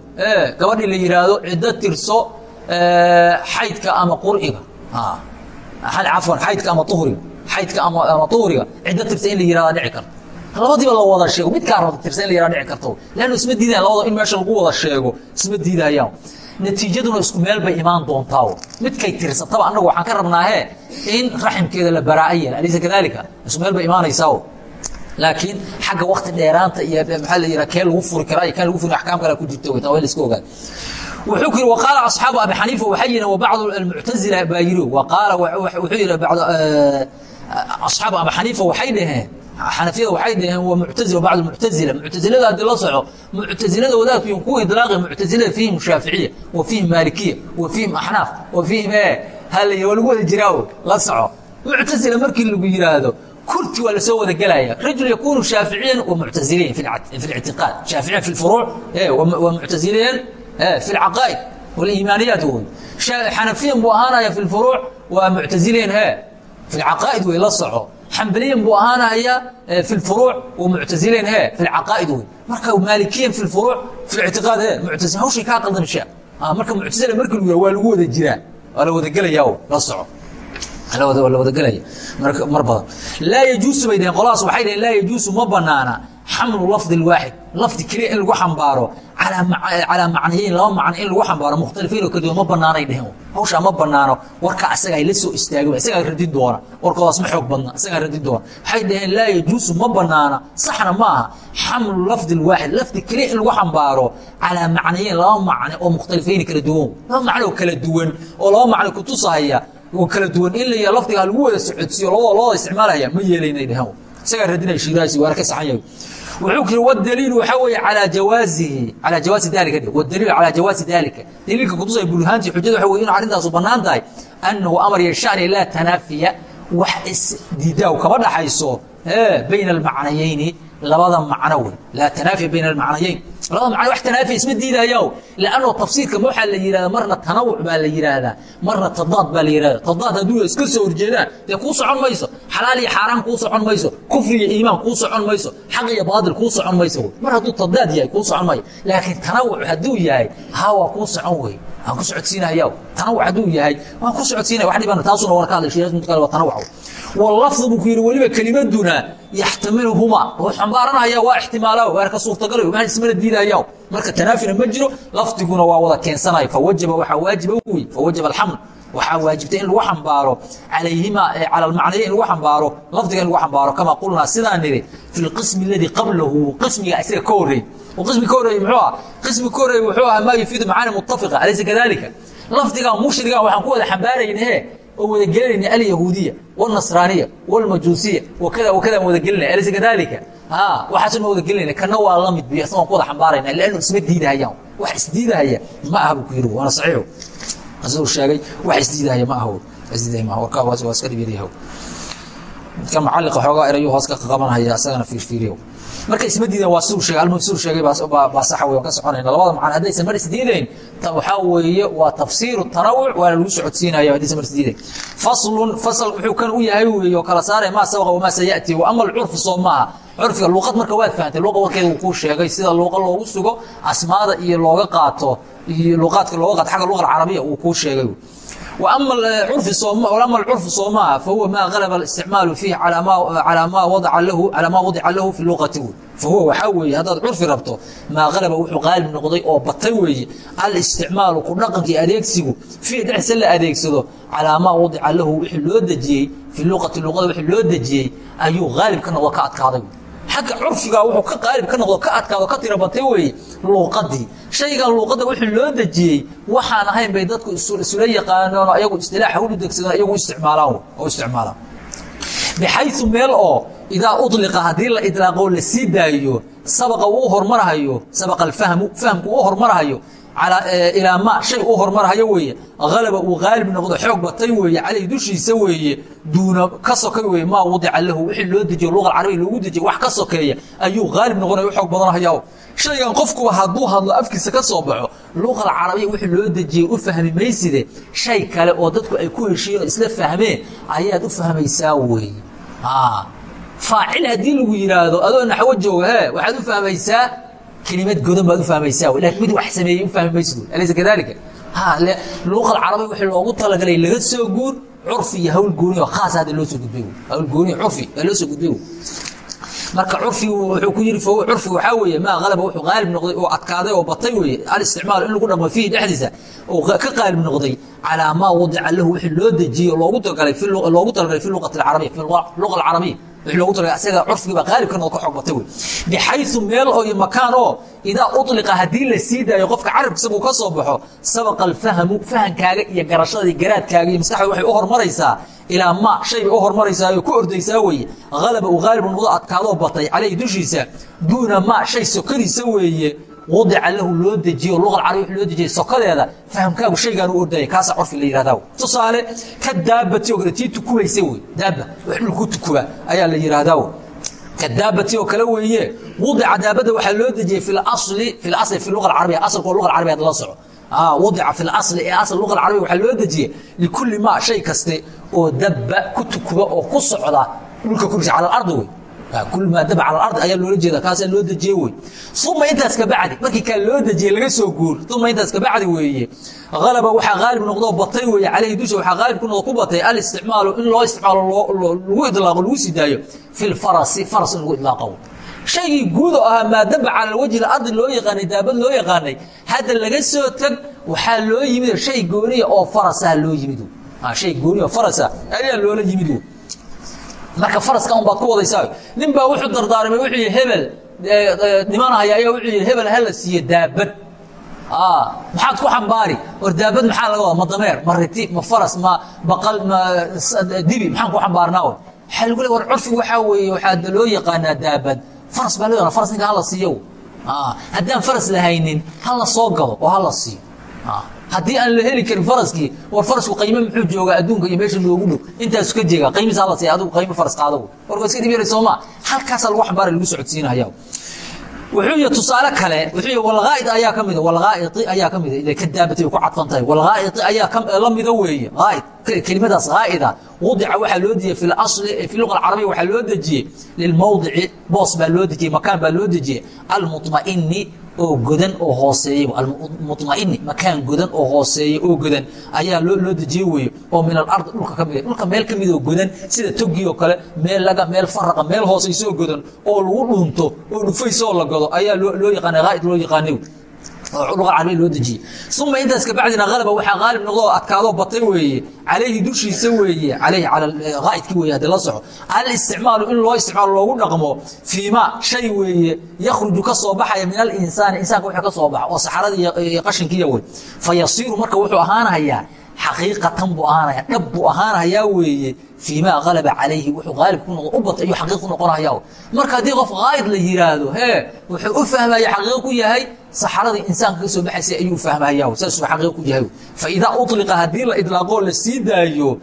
gabadhii la yidhaahdo ciddo tirso xaydka ama qur'iga cafwan xaydka ama uhriga xaydka ama uhriga ciddo tirsa in la yihahda dhici karto. Labadiiba la wada sheego. Midkaa rabta tirsa in la yihahda dhici karto. Leannu isma diidayan labada in meesha lagu wada sheego isma diidayaan natiijaduna isku meel bay imaan doontaa midkay tirsataba annagu waxaan ka rabnaahe in raximkeeda la baraa'a yeela alaysa kadalika isku meel bay imaanaysaa laakiin xagga wakti dheeraanta iyo maxaa la yidhaha kee lagu furi karaa iyo kaan lagu furi axkaam kale ku jirta wey taa waa in la iska ogaada wuxuu ku yidhi waqaala asxaabu abi xaniifa waxay yihiin wa bacdu almuctazila baa yidhi waqaala wuxuu yidhi bacdu aab ab xaniifa waay dhaheen xanafiyada waxay dhaheen waa muctazila bacd muctazila muctazilada haddii la soco muctazilada wadaadku ku idlaaqi muctazilada fihim shaaficiya wa fihim maalikiya wa fihim axnaaf wa fihim e hal waa lagu wada jiraawo la soco muctazila markii lagu yidhaahdo kurti waa la soo wada gelaya rajul yakunu shaaficiyan wa muctaziliyan fi lictiqaad shaaficiyan fi lfuruuc wa muctaziliyan fi lcaqaa'id waliimaaniyaat xanafiyan buu ahaanaya fi lfuruuc waa muctaziliyan he fi اlcaqaa'id wey la soco xambaliyan buu ahaanaya fi اfuruuc wa muctaziliyan he fi اlcaqaa'id wey marka maalikiyan fi اfuruuc fi اlictiqaad he muctazil hawshay kaa qaldan sha marka muctazila marki lagu waa lagu wada jiraa waa la wada gelaya la soco la wadagelaya mar badan laa yajuusu bay dhaheen qoladaas waxay dhaheen laa yajuusu ma banaana xamlu lafdi lwaaxid lafdi keliya in lagu xambaaro. Calaa macnayeyn laba macno in lagu xambaaro mukhtalifiin oo kala duwan ma banaanay dheheen. Hawshaa ma banaano warka asagaa la soo istaagay isagaa radin doona. Warkoodaas ma xoog badna isagaa radin doona. Waxay dhaheen laa yajuusu ma banaana saxna ma aha. Xamlu lafdi lwaaxid lafdi keliya in lagu xambaaro calaa macnayeyn laba macne oo mukhtalifiin kala duwan. Laba macno oo kala duwan oo laba macno kutusahaya kala duwan in la lafdiga lagu wada socodsiiyo labada labada isticmaalaya ma yeelaynay dheheen. Isagaa radinaya shiraasi waana ka saxan yahay wuxuu ku yidhi wadaliilu waxaa weeye calaa jawaazihi. Calaa jawaazi dalika dhe wadaliilu calaa jawaazi dalika daliilka kutusaya bulhaanti xujada waxa weye inu arrintaasu bannaan tahay annahu amar yashani laa tanaafiya wax isdiidaaw kama dhaxayso bayna almacnayeyni labada macno wey laa tanaafiya bayna almacnayeyn. Labada macno wax tanaafiya isma diidaayaa lanno tafsiirka ma waxaa la yihahda marna tanawuc baa la yidhaahdaa marna tadaad baa la yihahda tadaad hadduu iska soo horjeedaan dee kuu socon mayso. Xalaal iyo xaaraan kuu socon mayso. Kufri iyo iimaan kuu socon mayso. Xaq iyo baadil kuu socon mayso. Mar hadduu tadaad yahay kuu socon mayo laakiin tanawuc hadduu yahay ha waa kuu socon wey waan ku socodsiinaya tanawuc hadduu yahay waan ku socodsiinaya wax dhibana taasuna wana ka hadlay shayas mid kale waa tanawuc wlafdu buu ku yidhi weliba kelimaduna yaxtamiluhuma. Oo xambaaranaya waa ixtimaala waana ka suurtagala ma ismana diidaya marka tanaafina ma jiro lafdiguna waa wada keensanaya fawajaba waxaa waajiba wey fawajaba alxaml waxaa waajibtay in lagu xambaaro calayhima cala almacnaye in lagu xambaaro lafdiga in lagu xambaaro. Kama qulnaa sidaan nidhi fi lqismi aladii qablahu qismiga isaga ka horreey qismi ka horreeyey muxuu ah qismi ka horreeyey wuxuu ahaa maa yufiidu macaani mutafiqa alaysa kadalika lafdiga mushriga waxaan ku wada xambaaraynahe oo wada gelinayna alyahuudiya wاnasraaniya wاlmajuusiya wakada wakadaan wada gelinaya alaysa kadalika waxaasun ma wada gelinayna kana waa la mid biyo isagoon ku wada xambaarayna lannu isma diidahayaan. Wax isdiidahaya ma aha buu ku yidhi waana saxiixu siduu sheegay wax isdiidahaya ma aha isdiidahaya ma aha warkaa waa iska dhib yaryahay midka mucalliqa xoogaa erayu hoos ka qabanaya isagana fiirfiiriyo marka isma diidan waa siduu sheegay almuhim siduu sheegay baa saxa wey waan ka soconayna labada macna haddaysan mar isdiidayn waxaa weeye waa tafsiiru tanawuc waana lagu socodsiinaya haddaysan mar isdiidayn faslun fasal wuxuu kan u yahay weeye oo kala saaraya maa sabaqa wamaa sayati? Wa ama alcurfu soo maaha. Curfiga luuqad marka waad fahantay luuqa warkeeda uu kuu sheegay sida luuqa loogu sugo asmaada iyo looga qaato iyo luuqaadka looga qaato xagga luqa alcarabiya uu kuu sheegay وأما العرف وأما العرف صومها فهو ما غلب الاستعمال فيه على ما على ما وضع له على ما وضع له في اللغة فهو وحوي هذا العرف ربطه ما غلب وحو غالب نقضي أو بطوي الاستعمال كنقنك أديكسه في دعس لا أديكسه على ما وضع له وحلو دجي في اللغة اللغة وحلو دجي أيو غالب كان وكات كاضي xagga curfiga wuxuu ka qaalib ka noqdo ka adkaado ka tira batay weeye luuqadii shaygan luuqadda wixii loo dejiyey waxaan ahayn bay dadku isula yaqaanaan oo ayagu istilaaxa u degsadaan iyagu isticmaalaan oo isticmaalaan. Bixayu meel oo idaa udliqa haddii la idlaaqoo la sii daayo sabaqa uu hormarahayo sabaqa alfahmu fahamku uu hormarahayo ilaa ma shay u hormarhayo weeye. Halaba uu haalib noqdo xoog batay weeye caleyh dushiisa weeye duuna ka sokay weye maa wadica lahu wixii loo dejiyo luqa carabiya loogu dejiyo wax ka sokeeya ayuu haalib noqonaya u xoog badanhayaa shaygan qofkuba hadduu hadlo afkiisa ka soo baxo luqa carabiya wixii loo dejiyey u fahmi mayside shay kale oo dadku ay ku heshiiyeen isla fahmeen ayaad u fahmaysaa weeye. Faacil haddii lagu yidhaahdo adoo naxwo jooga he waxaad u fahmaysaa kelimad godan baad u fahmaysaa laakiin mid wax sameeyey u fahmi maysid alaysa kadalika luqa carabiya wixii loogu talagalay laga soo guur curfi iyo hawl gooni oo khaas hadda loo soo gudbay hawl gooni curfi baa loo soo gudbay marka curfigu wuxuu ku yiri fawuu curfigu waxaa weeye maa qalaba wuxuu qaalib noqday oo adkaaday oo batay weeye alisticmaal in lagu dhaqmo fiihi dhexdiisa oo ka qaalib noqday calaa maa wadica lahu wixii loo dejiyey oo loogu talagalay loogu talagalay fi luqati alcarabiya fi luqa alcarabiya loogu talagalay asaga curfiga baa qaalib ka xoog batay wey bixayu meel oo iyo makaan oo idaa uطliqa haddii la sii daayo qofka carabka isaguu ka soo baxo sabaqa alfahmu fahankaaga iyo garashada iyo garaadkaaga iyo maskaxda waxay u hormaraysaa ilaa ma shay u hormaraysaa oo ku ordaysaa weeye halaba uu haalib noqdo adkaadoo batay caleyhi dushiisa duuna ma shay sokadiisa weeye wadica lahu loo dejiyo luqa carabi loo dejiyay sokadeeda fahamkaagu shaygaan u ordaya kaasaa curfi la yihahdaa tusaale ka daabati oo kale tii tukubaysa wey daaba wax dhulku tukuba ayaa la yihahdaa kadaabati oo kale weeye wadica daabada waxaa loo dejiyey fi asli fi luqa carabiya asalka oo luqa carabiya la soco. Wadica fi asli ee asl luqa carabiya waxaa loo dejiyey likulli ma shay kaste oo dabba ku tukuba oo ku socda dhulka korkiisa cala alardi wey kul maa daba cala alard ayaa loola jeeda kaasaa loo dejiye wey uma intaas kabacdi markii kaa loo dejiyey laga soo guur uma intaas kabacdi weeye halaba waxaa haalib noqdo batay weeye caleyhi dusha waxaa haalib ku noqdo ku batay alisticmaalu in loo isticmaalo lagu idlaaqo lagu sii daayo fi lfarasi faras in lagu idlaaqo. Shaygii guud oo ahaa maa daba cala wajhi ardi loo yaqaanay daabad loo yaqaanay hadda laga soo tag waxaa loo yimid shay gooniya oo farasaha loo yimid shay gooniya oo farasa ayaa loola yimid marka faraska un baad ku wadaysaa nin baa wuxuu dardaarmay wuxuu yihi hebel dhimanahaya ayaa wuxuu yihi hebel hala siiyo daabad. Maxaad ku xambaari war daabad maxaa laga wada ma dameer ma riti ma faras ma baqal ma dibi maxaan ku xambaarnaa waxaa lagu le war curfigu waxaa weeye waxaa loo yaqaanaa daabad. Faras baa loo yaqana faras ninka hala siiyo haddaan faras lahaynin hala soo gado oo hala siiyo haddii aan la heli karin faraskii war farasku qayme muxuu joogaa adduunka iyo meesha loogu dhow? Intaasu ka jeega qaymis hala siiya adigu qayme faras qaado warka iska dhib yaray sooma halkaasaa lagu xambaara lagu socodsiinaya wuxuu tusaale kale wuxuu yihi walghaa'id ayaa ka mida walghaa'idi ayaa ka mida ilay ka daabatay ku cadfan tahay. Walghaa'idi ayaa la mida weeye ghaa'id kelimadaas ghaa'ida wadica waxaa loo dejiyey fi asli fi luqa alcarabiya waxaa loo dejiyey lilmawdici boos baa loo dejiyey makaan baa loo dejiyey almuطma'ini oo godan oo hooseeya almuطma'ini makaan godan oo hooseeya oo godan ayaa loo dejiyey weeye oo min alardi dhulka ka mida dhulka meel ka midoo godan sida togii oo kale meel laga meel faraqa meel hoosayso oo godan oo lagu dhunto oo dhufayso oo la gado ayaa loo yaqaana ghaa'id loo yaqaanay luqa carabiya loo dejiyey uma intaas kabacdina halaba waxaa haalib noqdo oo adkaadoo batay weeye calayhi dushiisa weeye calayhi cala ghaa'idkii weeye haddii la soco. Alisticmaalu in loo isticmaalo loogu dhaqmo fiima shay weeye yakhruju ka soo baxaya min alinsaani insaanka wuxuu ka soo baxa oo saxarada iyo qashinkiiya wey fayasiiru marka wuxuu ahaanahayaa xaqiiqatan buu ahaanaya dhab buu ahaanahayaa weeye fiimaa halaba calayhi wuxuu noqdo u batay ayuu xaqiiq ku noqonahayaa marka haddii qof ghaa'id la yiraahdo hee wuxuu u fahmaya xaqiiq ku yahay saxaradii insaanka ka soo baxaysay ayuu fahmaya saasuu xaqiiq ku yahay. Faidaa uطliqa haddii la idlaaqoo la sii daayo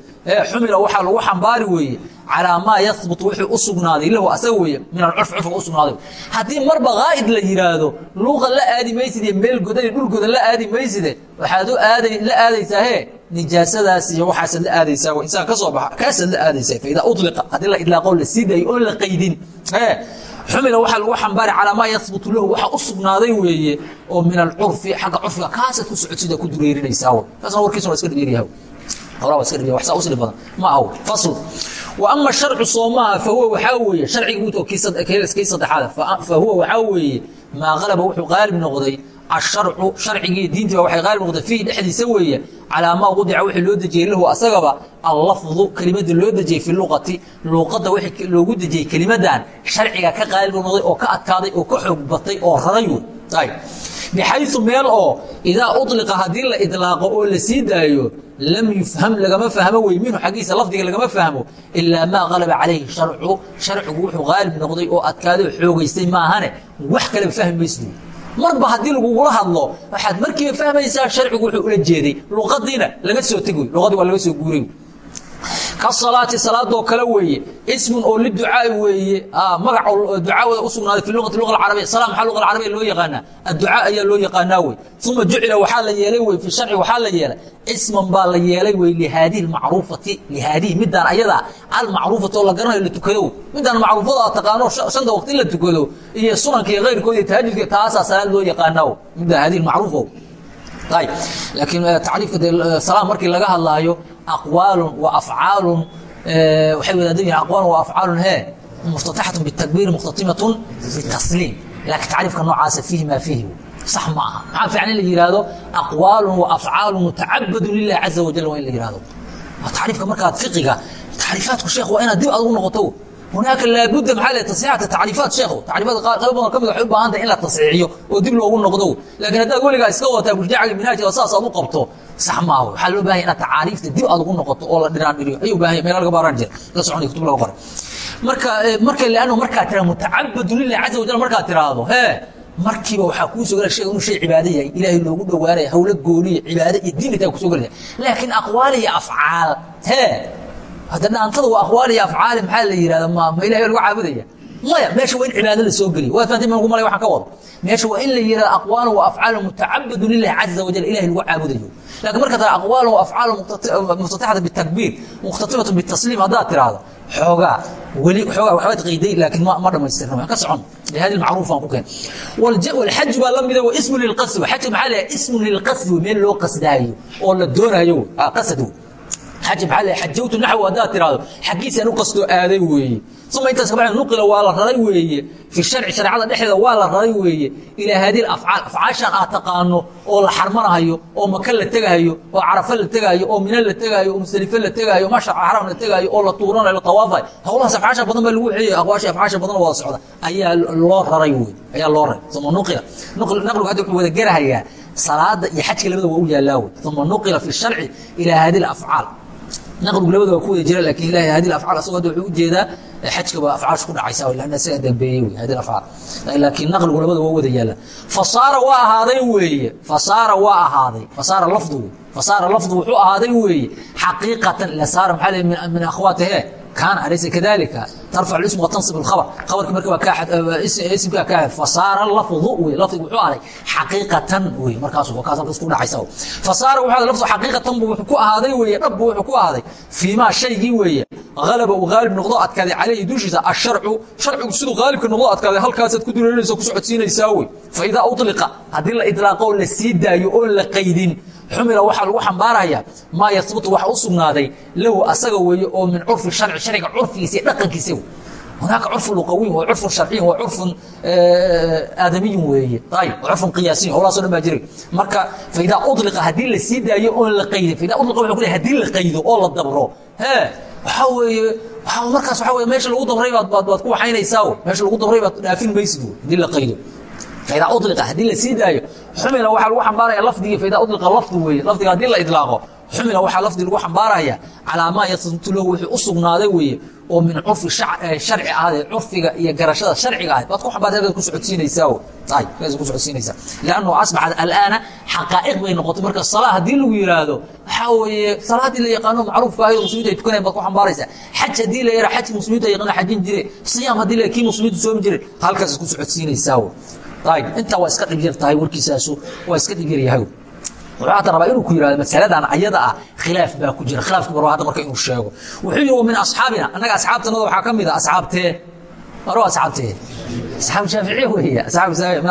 xumila waxaa lagu xambaari weeye calaa maa yahbutu wuxuu u sugnaaday lahu asaga weeye min alcurf curfiga u sugnaaday. Haddii marba qaa'id la yidhaahdo luuqa la aadi maysid iyo meel godan iyo dhul godan la aadi mayside waxaad u aaday la aadaysaa hee? Nijaasadaas iyo waxaasaad la aadaysaa w insaan ka soo baxa kaasaad la aadaysaa faidaa uliqa haddii la idlaaqo la sii daayo oon la qaydin xumila waxaa lagu xambaari calaa maa yahbutu lahu waxa u sugnaaday weeye oo min alcurfi xagga curfiga kaasaad ku socodsida ku dureerinaysaa kaasna warkiisuna waa iska dhigeeryaha ama sharcu soomaha fahuwa waxaa weeye sharciga guud oo kii saddexaada fahuwa waxaa weeye maa qalaba wuxuu qaalib noqday asharcu sharcigii diintiiba waxay qaalib noqday fiihi dhexdiisa weeye calaa maa qudica wixii loo dejiyey lahu asagaba allafdu kelimada loo dejiyey fi luqati luuqadda wixii loogu dejiyey kelimadan sharciga ka qaalib noqday oo ka adkaaday oo ka xoog batay oo raray wey bixayu meel oo idaa uliqa haddii la idlaaqo oo la sii daayo lam yufham lagama fahmo wey minhu xaggiisa lafdiga lagama fahmo ilaa maa qalaba calayhi sharcu sharcigu wuxuu qaalib noqday oo adkaaday oo xoogaystay maahane wax kaleba fahmi marba haddii lagugula hadlo waxaad markiiba fahmaysaa sharcigu wuxuu ula jeeday luqadiina laga soo tegi luqadii waa laga soo guuray kasalaati salaadoo kale weeye ismun oo liducaai weeye. Magac ducaawada u sugnaaday fi luqati luqa carabiya. Sala maxaa luqa carabiya loo yaqaanaa? Adducaa ayaa loo yaqaanaa wey uma jucila waxaa la yeelay wey fi sharci waxaa la yeelay isman baa la yeelay wey lihaadihi macruufati. Lihaadihi midaan ayadaa almacruufati oo la garanayo la tukado midaan macruufada taqaano shanta waqti in la tukado iyo sunanka iyo kayrkooda iyo tahajudka taasaa salaad loo yaqaanaa midda haadihi macruufo ayb laakiin tacriifka de salaam markii laga hadlaayo aqwaalun wa afcaalun waxay wadaadin yihiin aqwaalun wa afcaalun he muftataxatun bitakbiiri mukhtatimatun bitasliim. Laakiin tacriifka noocaasa fiihi maa fiihi sax ma aha. Maxaa fiican in la yihahdo aqwaalun wa afcaalun mutacabadun lilahi caza wajal waa in la yihahdo tacriifka markaad fiqiga tacriifaadku sheekh waa inaad dib aad ugu noqoto hunaaka laabudda maxaa le tasxiixata tacriifaat sheekhu tacriifaad qayb badan ka mid waxay u baahan tahay in la tasxiixiyo oo dib loogu noqdo laakiin haddaad weligaa iska wataa burjaacaga minhaajka saas aad u qabto sax maaho waxaa loo bahanya inaad tacaariifta dib aad ugu noqoto oo la dhiraan dhiriyo ayuu baahanya meel laga baaran jira la soconay kutub laga qoray marka marka laannu markaad tiraa mutacabadu lillahi caza wajal markaad tiraahdo hee markiiba waxaa kuu soo gelaya shayga inuu shay cibaado yahay ilaahay loogu dhowaanaya hawlo gooniya cibaado iyo diin itaa ku soo gelaya laakiin aqwaal iyo afcaal hee hadda dhaantada waa aqwaal iyo afcaali maxaa la yihahda ma ma ilahay baa lagu caabudaya. Maya meesha waa in cibaado la soo geliyo. Waad fahanteen maan ku malay waxaan ka wado. Meesha waa in la yihahda aqwaalu wa afcaalu mutacabadu lilahi caza wajal ilahay lagu caabudayo. Laakiin marka tara aqwaalu wa afcaalu muftataxata bitakbiir mukhtatimatu bitasliim haddaad tiraahdo xoogaa weli xoogaa waxbaad qayday laakiin ma ma dhamaystirna ka socon. Lihadi macruuf aan ku keen walxaju baa la mida wa ismu lilqasdi xajka maxaa la ismu lilqasdi meel loo qasdaayo oo la doonayo qasad xaj maxaa la xajawtu naxw haddaad tiraahdo xaggiisaan u qastoo aaday weeye. Uma intaas kabacdi nuqila waa la raray weeye. Fi sharci shareecada dhexdeeda waa la raray weeye. Ilaa haadihi afcaal afcaashan aad taqaano oo la xarmanahayo oo maka la tegahayo oo carafa la tegahayo oo mina la tegahayo oo musdalife la tegahayo oo mashraca xaram la tegahayo oo la tuuranayo la tawaafayo. Howlahaas afcaasha badan baa lagu celiyay aqwaasha afcaasha badan wada socda. Ayaa loo raray wey ayaa loo raray. Uma nuqila naqligu hadda wuxuu wada garahayaa salaada iyo xajka labada waa u yaallaa wey uma nuqila fi sharci ilaa haadihi afcaal naqligu labada waa ku wada jira laakiin ilahi hadi afcaal asagoo hadda wuxuu u jeedaa xajkaba afcaasha ku dhacaysa lan isaga dambeeyey wey hadi afcaal laakiin naqligu labada waa wada yaalla fasaara waa ahaaday weeye fasaara waa ahaaday fasaara lafdu fasaara lafdu wuxuu ahaaday weeye xaqiiqatan ila saara maxaa leey min akhwaatihe كان أليس كذلك ترفع الاسم وتنصب الخبر خبرك مركب كاحد اسم كاحد فصار اللفظ وي لفظ وحو علي حقيقة وي مركز وكاس القصة كنا حيساو فصار وهذا اللفظ حقيقة وحكو هذا وي رب وحكو هذا فيما شيء وي غلب وغالب نقضاء كذا عليه دوشيسا الشرع شرع سيدو غالب كنقضاء كذا هل كاسد كدو لنسا كسعود سينا يساوي فإذا أطلق هذه الإطلاق للسيدة يقول لقيدين xumila waxaa lagu xambaarayaa maa yasbutu waxa u sugnaaday lahu asaga weeye oo min curfi sharci sharciga curfigiisa iyo dhaqankiisa hunaaka curfu luqawiyin waa curfun eh, sharciyin waa curfun aadamiyin weeye. Ayib waa curfun qiyaasiyin howlaasoo dhan baa jiray. Marka faidaa uliqa haddii la sii daayo oon la qaydin faidaa uliqa wuxuu ku lehay haddii la qaydo oo la dabro hee waxaa weeye waxaa markaas waxaa weye meesha lagu dabray baad baad baad ku waxaynaysaa meesha lagu dabray baad dhaafin maysid haddii la qaydo. Faidaa uliqa haddii la sii daayo xumina waxaa lagu xambaaraya lafdigii fa idaa udliqa lafdu weeye. Lafdiga haddii la idlaaqo xumina waxaa lafdi lagu xambaaraya calaa maa yastabitu lahu wixii u sugnaaday weeye oo min curfi sharci ahaadee curfiga iyo garashada sharciga ahayd. Baad ku xambaartay halkaad ku socodsiinaysaao. Ay halkaas ku socodsiinaysaa. Liannu asbaxat alaana xaqaa'iq bay noqotay. Marka salaa haddii lagu yidhaahdo waxaa weeye salaaddii la yaqaano macruufka ahayd muslimiintu ay tukanayn baad ku xambaaraysaa. Xaj haddii la yidhaa xajki muslimiintu ay yaqaano xajin jire siyaam haddii la kii muslimiintu soomi jire halkaasaad ku socodsiinaysaao intaa waa iska dhib yar tahay warkiisaasu. Waa iska dhib yar yahay. Wuxuu hadda rabaa inuu ku yihahdo masaladan ayada ah khilaaf baa ku jira. Khilaafki bar hadda marka inuu sheego. Wuxuu yihi wa min asxaabina. Annaga asxaabtanada waxaa ka mid a asxaabtee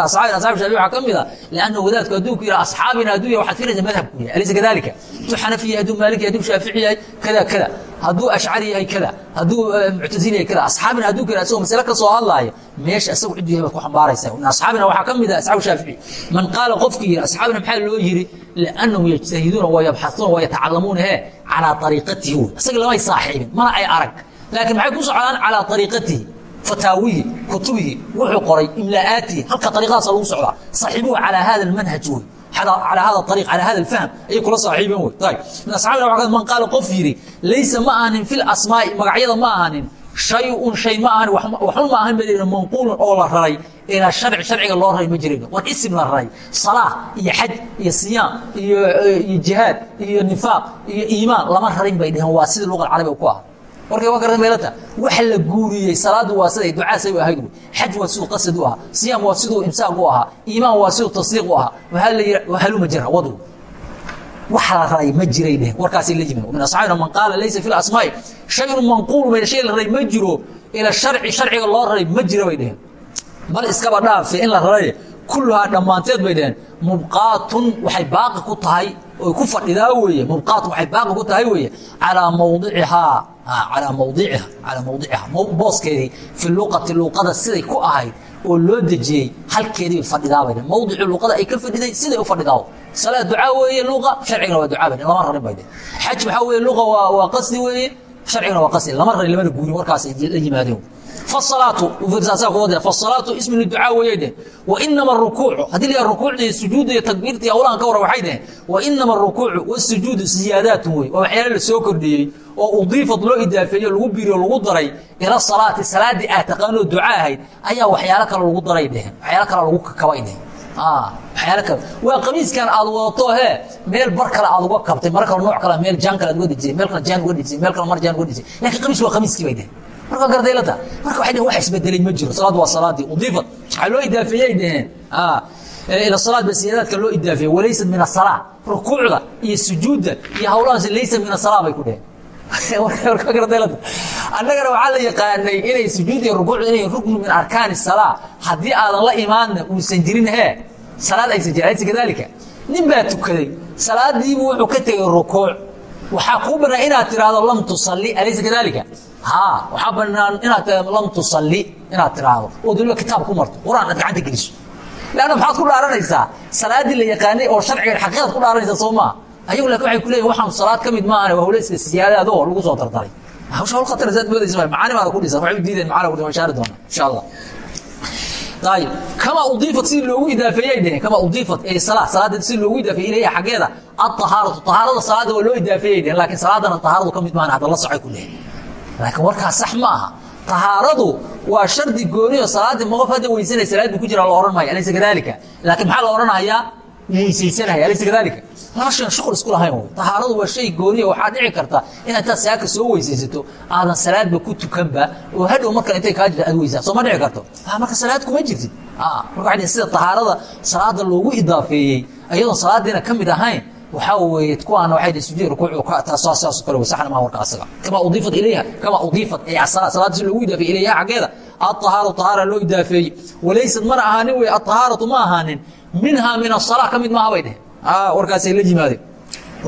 asxaab shaafici waxaa ka mid a lianna wadaadku hadduu ku yidhaha asxaabina hadduu yahay waxaad filaysa madhabku yahay alaysa kadalika hadduu xanafi yahay hadduu maaliki hadduu shaafici yahay kada kada hadduu ashcari yahay kada hadduu muctazili yahay kada asxaabina hadduu ku yidhaha isagoo masale ka soo hadlaayo meesha isagu ciddu yahay baad ku xambaaraysaa min asxaabina waxaa ka mid a asxaabu shaafici man qaala qofkii yidhi asxaabina maxaa loo yidhi liannahum yajtahiduuna wayabxasuuna wayatacalamuuna he calaa ariiqatihi isaga lamay saaxiibin mana ay arag laakiin maxay ku socdaan calaa ariiqatihi fataawihi kutubihi wuxuu qoray imlaa'aatihi halka ariiqadaasa lagu socdaa saaxiibuhu calaa hada almanhaj wey calaa hada ariiq calaa hada alfahm. Ayay kula saaxiibeen wey ayb min asxabina waa man qaala qof yidhi laysa ma ahanin fi lasmaa'i magacyada ma ahanin shay-un shay ma ahan waxun ma ahan baa manquulun oo la raray. Ilaa sharci sharciga loo raray ma jirayno. War isim la raray. Salaax iyo xaj iyo siyaam eh, iyo jihaad iyo nifaaq iyo iimaan lama rarin bay dheheen waa sidii luqal carabi ku ah warkay waa garata meelata waxa la guuriyey salaadu waa siday ducaasay u ahayd. Xaj waa siduu qasad u ahaa siyaam waa siduu imsaaq u ahaa iimaan waa siduu tasdiiq u ahaa. Waxaa la yidhi haluma jira wadu. Waxa la raray ma jiray dheh warkaasay la yimin min asxaabina man qaala laysa fi lasmaa'i shayun manquul bayna shay la raray ma jiro ila sharci sharciga loo raray ma jiro bay dheheen bal iskaba dhaafe in la raray kulluhaa dhammaanteed bay dheheen mubqaatun waxay baaqi ku tahay oy ku fadhidaa weeye mubqaatun waxay baaqi ku tahay weeye calaa mawdicihaa calaa mawdiciha calaa mawdiciha. Booskeedii fi luqati luqada siday ku ahayd oo loo dejiyey halkeedii fadhidaa bay dheheen mawdici luqada ay ka fadhiday siday u fadhidaa salaa ducaa weeye luqa sharcigana waa ducaa bay dheheen lama rarin bay dheheen xaj waxaa weeye luqa waa qasdi weeye sharcigana waa qasdi. Lama rarin lamana guurin warkaasay la yimaadeen aalaatu ismin ducaa wayay dheh wainama rukuucu haddii la rukuucda sujuudda iyo takbiirta iyo hawlahan ka war waxay dheh wainama arukuucu wasujuudu ziyaadaatun wey waa waxyaala la soo kordhiyey oo udiifad loo idaafeeyo lagu biriyo lagu daray ila salaati salaaddii ah taqaanoo duca ahayd ayaa waxyaalo kale lagu daray dheheen waxyaalo kale lagu kabay dheheen waa qamiiskan aad wadato he meel bar kale aad uga kabtay mara kale noo kale meel jaan kale ad uga dejisay meel kale jaan uga dejisay meel kale mar jaan uga dejisay laakiin qamiisku waa qamiiskii bay dheheen marka gardaylata marka waxay dhaheen wax isbedelay ma jiro. Salaad waa salaadii udiifat waxaa loo idaafeeyey dhaheen ila salaad basiyaadaadka loo idaafeeyey walaysat min asalaa rukuucda iyo sujuudda iyo hawlahaas laysa min asalaa bay ku gardaylata annagana waxaa la yaqaanay inay sujuud iyo rukuucda inay ruknu min arkaani salaa. Haddii aadan la imaanna uusan jirin hee salaad aysan jirin alaysa kadalika nin baa tukaday. Salaadiibu wuxuu ka tegey rukuuc waxaa kuu banaa inaad tiraahdo lam tusalli alaysa kadalika ha waxaa banaan inaad tiraahdo lam tusalli inaad tiraahdo. Oo daliba kitaab ku marto quraan aad gacanta geliso. Leanna maxaad ku dhaaranaysaa salaaddii la yaqaanay oo sharciga xaqiiqad ku dhaaranaysaa soo maa ayagu laakin waxay ku leeyihiin waxaan salaad ka mid maahan waa hawle iska siyaadaad oo lagu soo dardaray hawsha hawl khatar saad moodaysa? Macaani baada ku dhisan waxay u diideen macana ku shaari doona insha allah ama udiiat si loogu idaafeeyadheiaada si loogu idaafeynaya aggeeda aahaaratu ahaarada salaada waa loo idaafeeyaydheen laakiin salaadana ahaaradu ka mid maana hadda la socay ku leeyahy laakiin warkaa sax maaha ahaaradu waa shardi gooniyo salaadii ma qof hadda weysanaya salaad bu ku jira la ohan maayo. Alaysa kadalika laakiin maxaa la odhanahayaa yeysaysanahay alaysa kadaalika laashan shuqul isku lahayn way tahaaradu waa shay gooniya waxaa dhici karta in intaad saaka soo weysaysato aadan salaadba ku tukanba oo hadhow marka intay kaa jirta aad weysaa soo ma dhici karto. Ah, marka salaad kuma jirtid. Ah, marka sida tahaarada salaada loogu idaafeeyey ayadoo salaadiina ka mid ahayn waxaa weeye kuwaana waxay sujudi rukuuc ka saas kale saxna ma warka asaga. Kama udiifat ilayha kama udiifat ay salaad si loogu idaafeeyay ilayha xageeda at-tahaaratu tahara loo idaafeeyey. Walaysad mana ahaanin way at-tahaaratu ma ahaanin minhaa min asalaa ka mid maaha bay dheheen. Warkaasay la yimaadeen.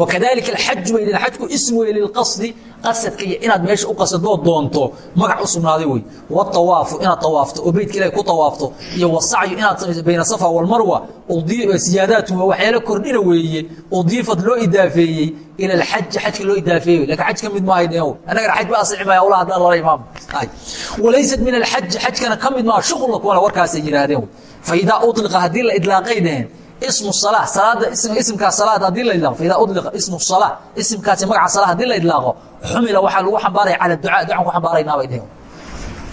Wakadaalika alxaj bay dheheen xajku ism wey lilqasdi qasadka iyo inaad meesha u qasadoo doonto magac u sugnaaday wey watawaafu inaad tawaafto oo beytka ilahi ku tawaafto iyo wasacyu inaad samayso bayna safa walmarwa siyaadaatu waa waxyaala kordhina weeye udiifad loo idaafeeyey ila alxaji xajka loo idaafeeyey laakiin xaj ka mid maahay dheen annagana xaj ba asixi maya ula hadlaan lala imaam. Walaysat min alxaji xajkana ka mid maaha shuqlakuwana warkaasay yidhaahdeen wey faidaa uطliqa haddii la idlaaqay dheheen ismu salaa salaada isimkaa salaad haddii la idlaaqo faidaa udliqa ismu salaa isimkaasi magaca salaa haddii la idlaaqo xumila waxaa lagu xambaaraya cala ducaa ducaan ku xambaaraynaa bay dheheen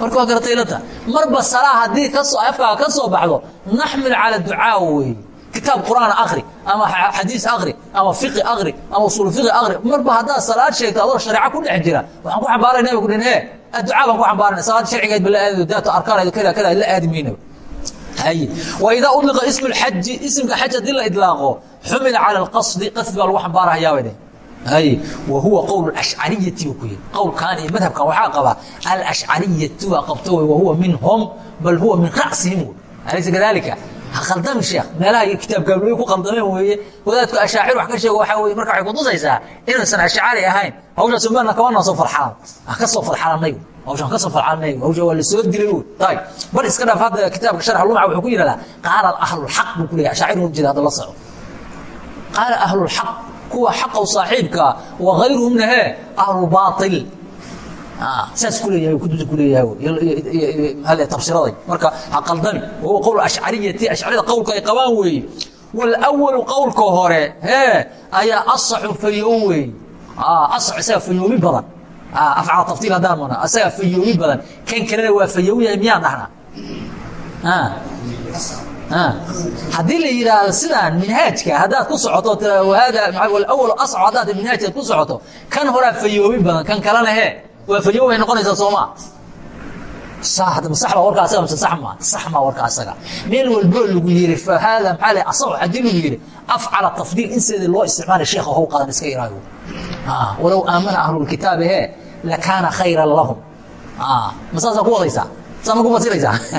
marka waa garatay ilata marba salaa haddii ka soo afkaa ka soo baxdo naxmil cala ducaa weeye kitaab qur'aan akri ama xadiis akri ama fiqi akri ama usuul fiqi akri marba haddaad salaad sheegto adoo shareeco ku dhex jira waxaan ku xambaarayna bay ku dhehen e adducaa baan ku xambaarana salaad sharcigeed ba la aadi daata arkaanaydo kada kada la aadi maynaba waidaa udliqa ismu lxaji isimka xaj haddii la idlaaqo xumila cala alqasdi qasdi baa lagu xambaarahayaa bay dhehen hay wa huwa qowl ashcariyati buu ku yihi qowlkan iyo madhabkan waxaa qaba alashcariyatu baa qabto wey wahuwa minhum bal huwa min ra'sihim wey alaysa kadalika ha khaldami sheekh meelaha iyo kitaab gaablooyi ku khaldameen weeye wadaadku ashaacir wax ka sheego waxaa weye marka waxay kutusaysaa inuusan ashcari ahayn hawshaas umaana kabanaa soo farxalan ha ka soo farxalanay hawshan ka soo farxalanay hawsha waa la soo dilay wey ayib bal iska dhaaf hadda kitaabka sharx lumca wuxuu ku yidhahdaa qaala ahlulxaq buu ku leeyahay. Ashaacir u jeeda hadda la soco. Qaala ahlulxaq kuwa xaqow saaxiibkaa wagayruhumna hee ahlubaail saas ku leeyahay kutubta ku leeyahay tabsiraday. Marka ha qaldami wahuwa qowl ashcariyati ashcariyada qowlka ay qabaan weeye walawalu qowlka hore hee ayaa asaxu fayow weeye asax isaga fayoomi badan afcal taftiil haddaan mana isaga fayoomi badan. Kan kalena waa fayow yahay miyaan dhahnaa haddii la yidhaahdo sidaan minhaajka haddaad ku socoto awal asco haddaad minhaajkaad ku socoto kan horaa fayoobi badan kan kalena he waa fayow bay noqonaysaa sooma sax baa warkaa asaga mise sax maa sax maa warka asaga. Meel walboo lagu yiri fahaada maxaa le asaxo haddii lagu yiri afcala tafdiil in sideedii loo sama ku fasiraysaa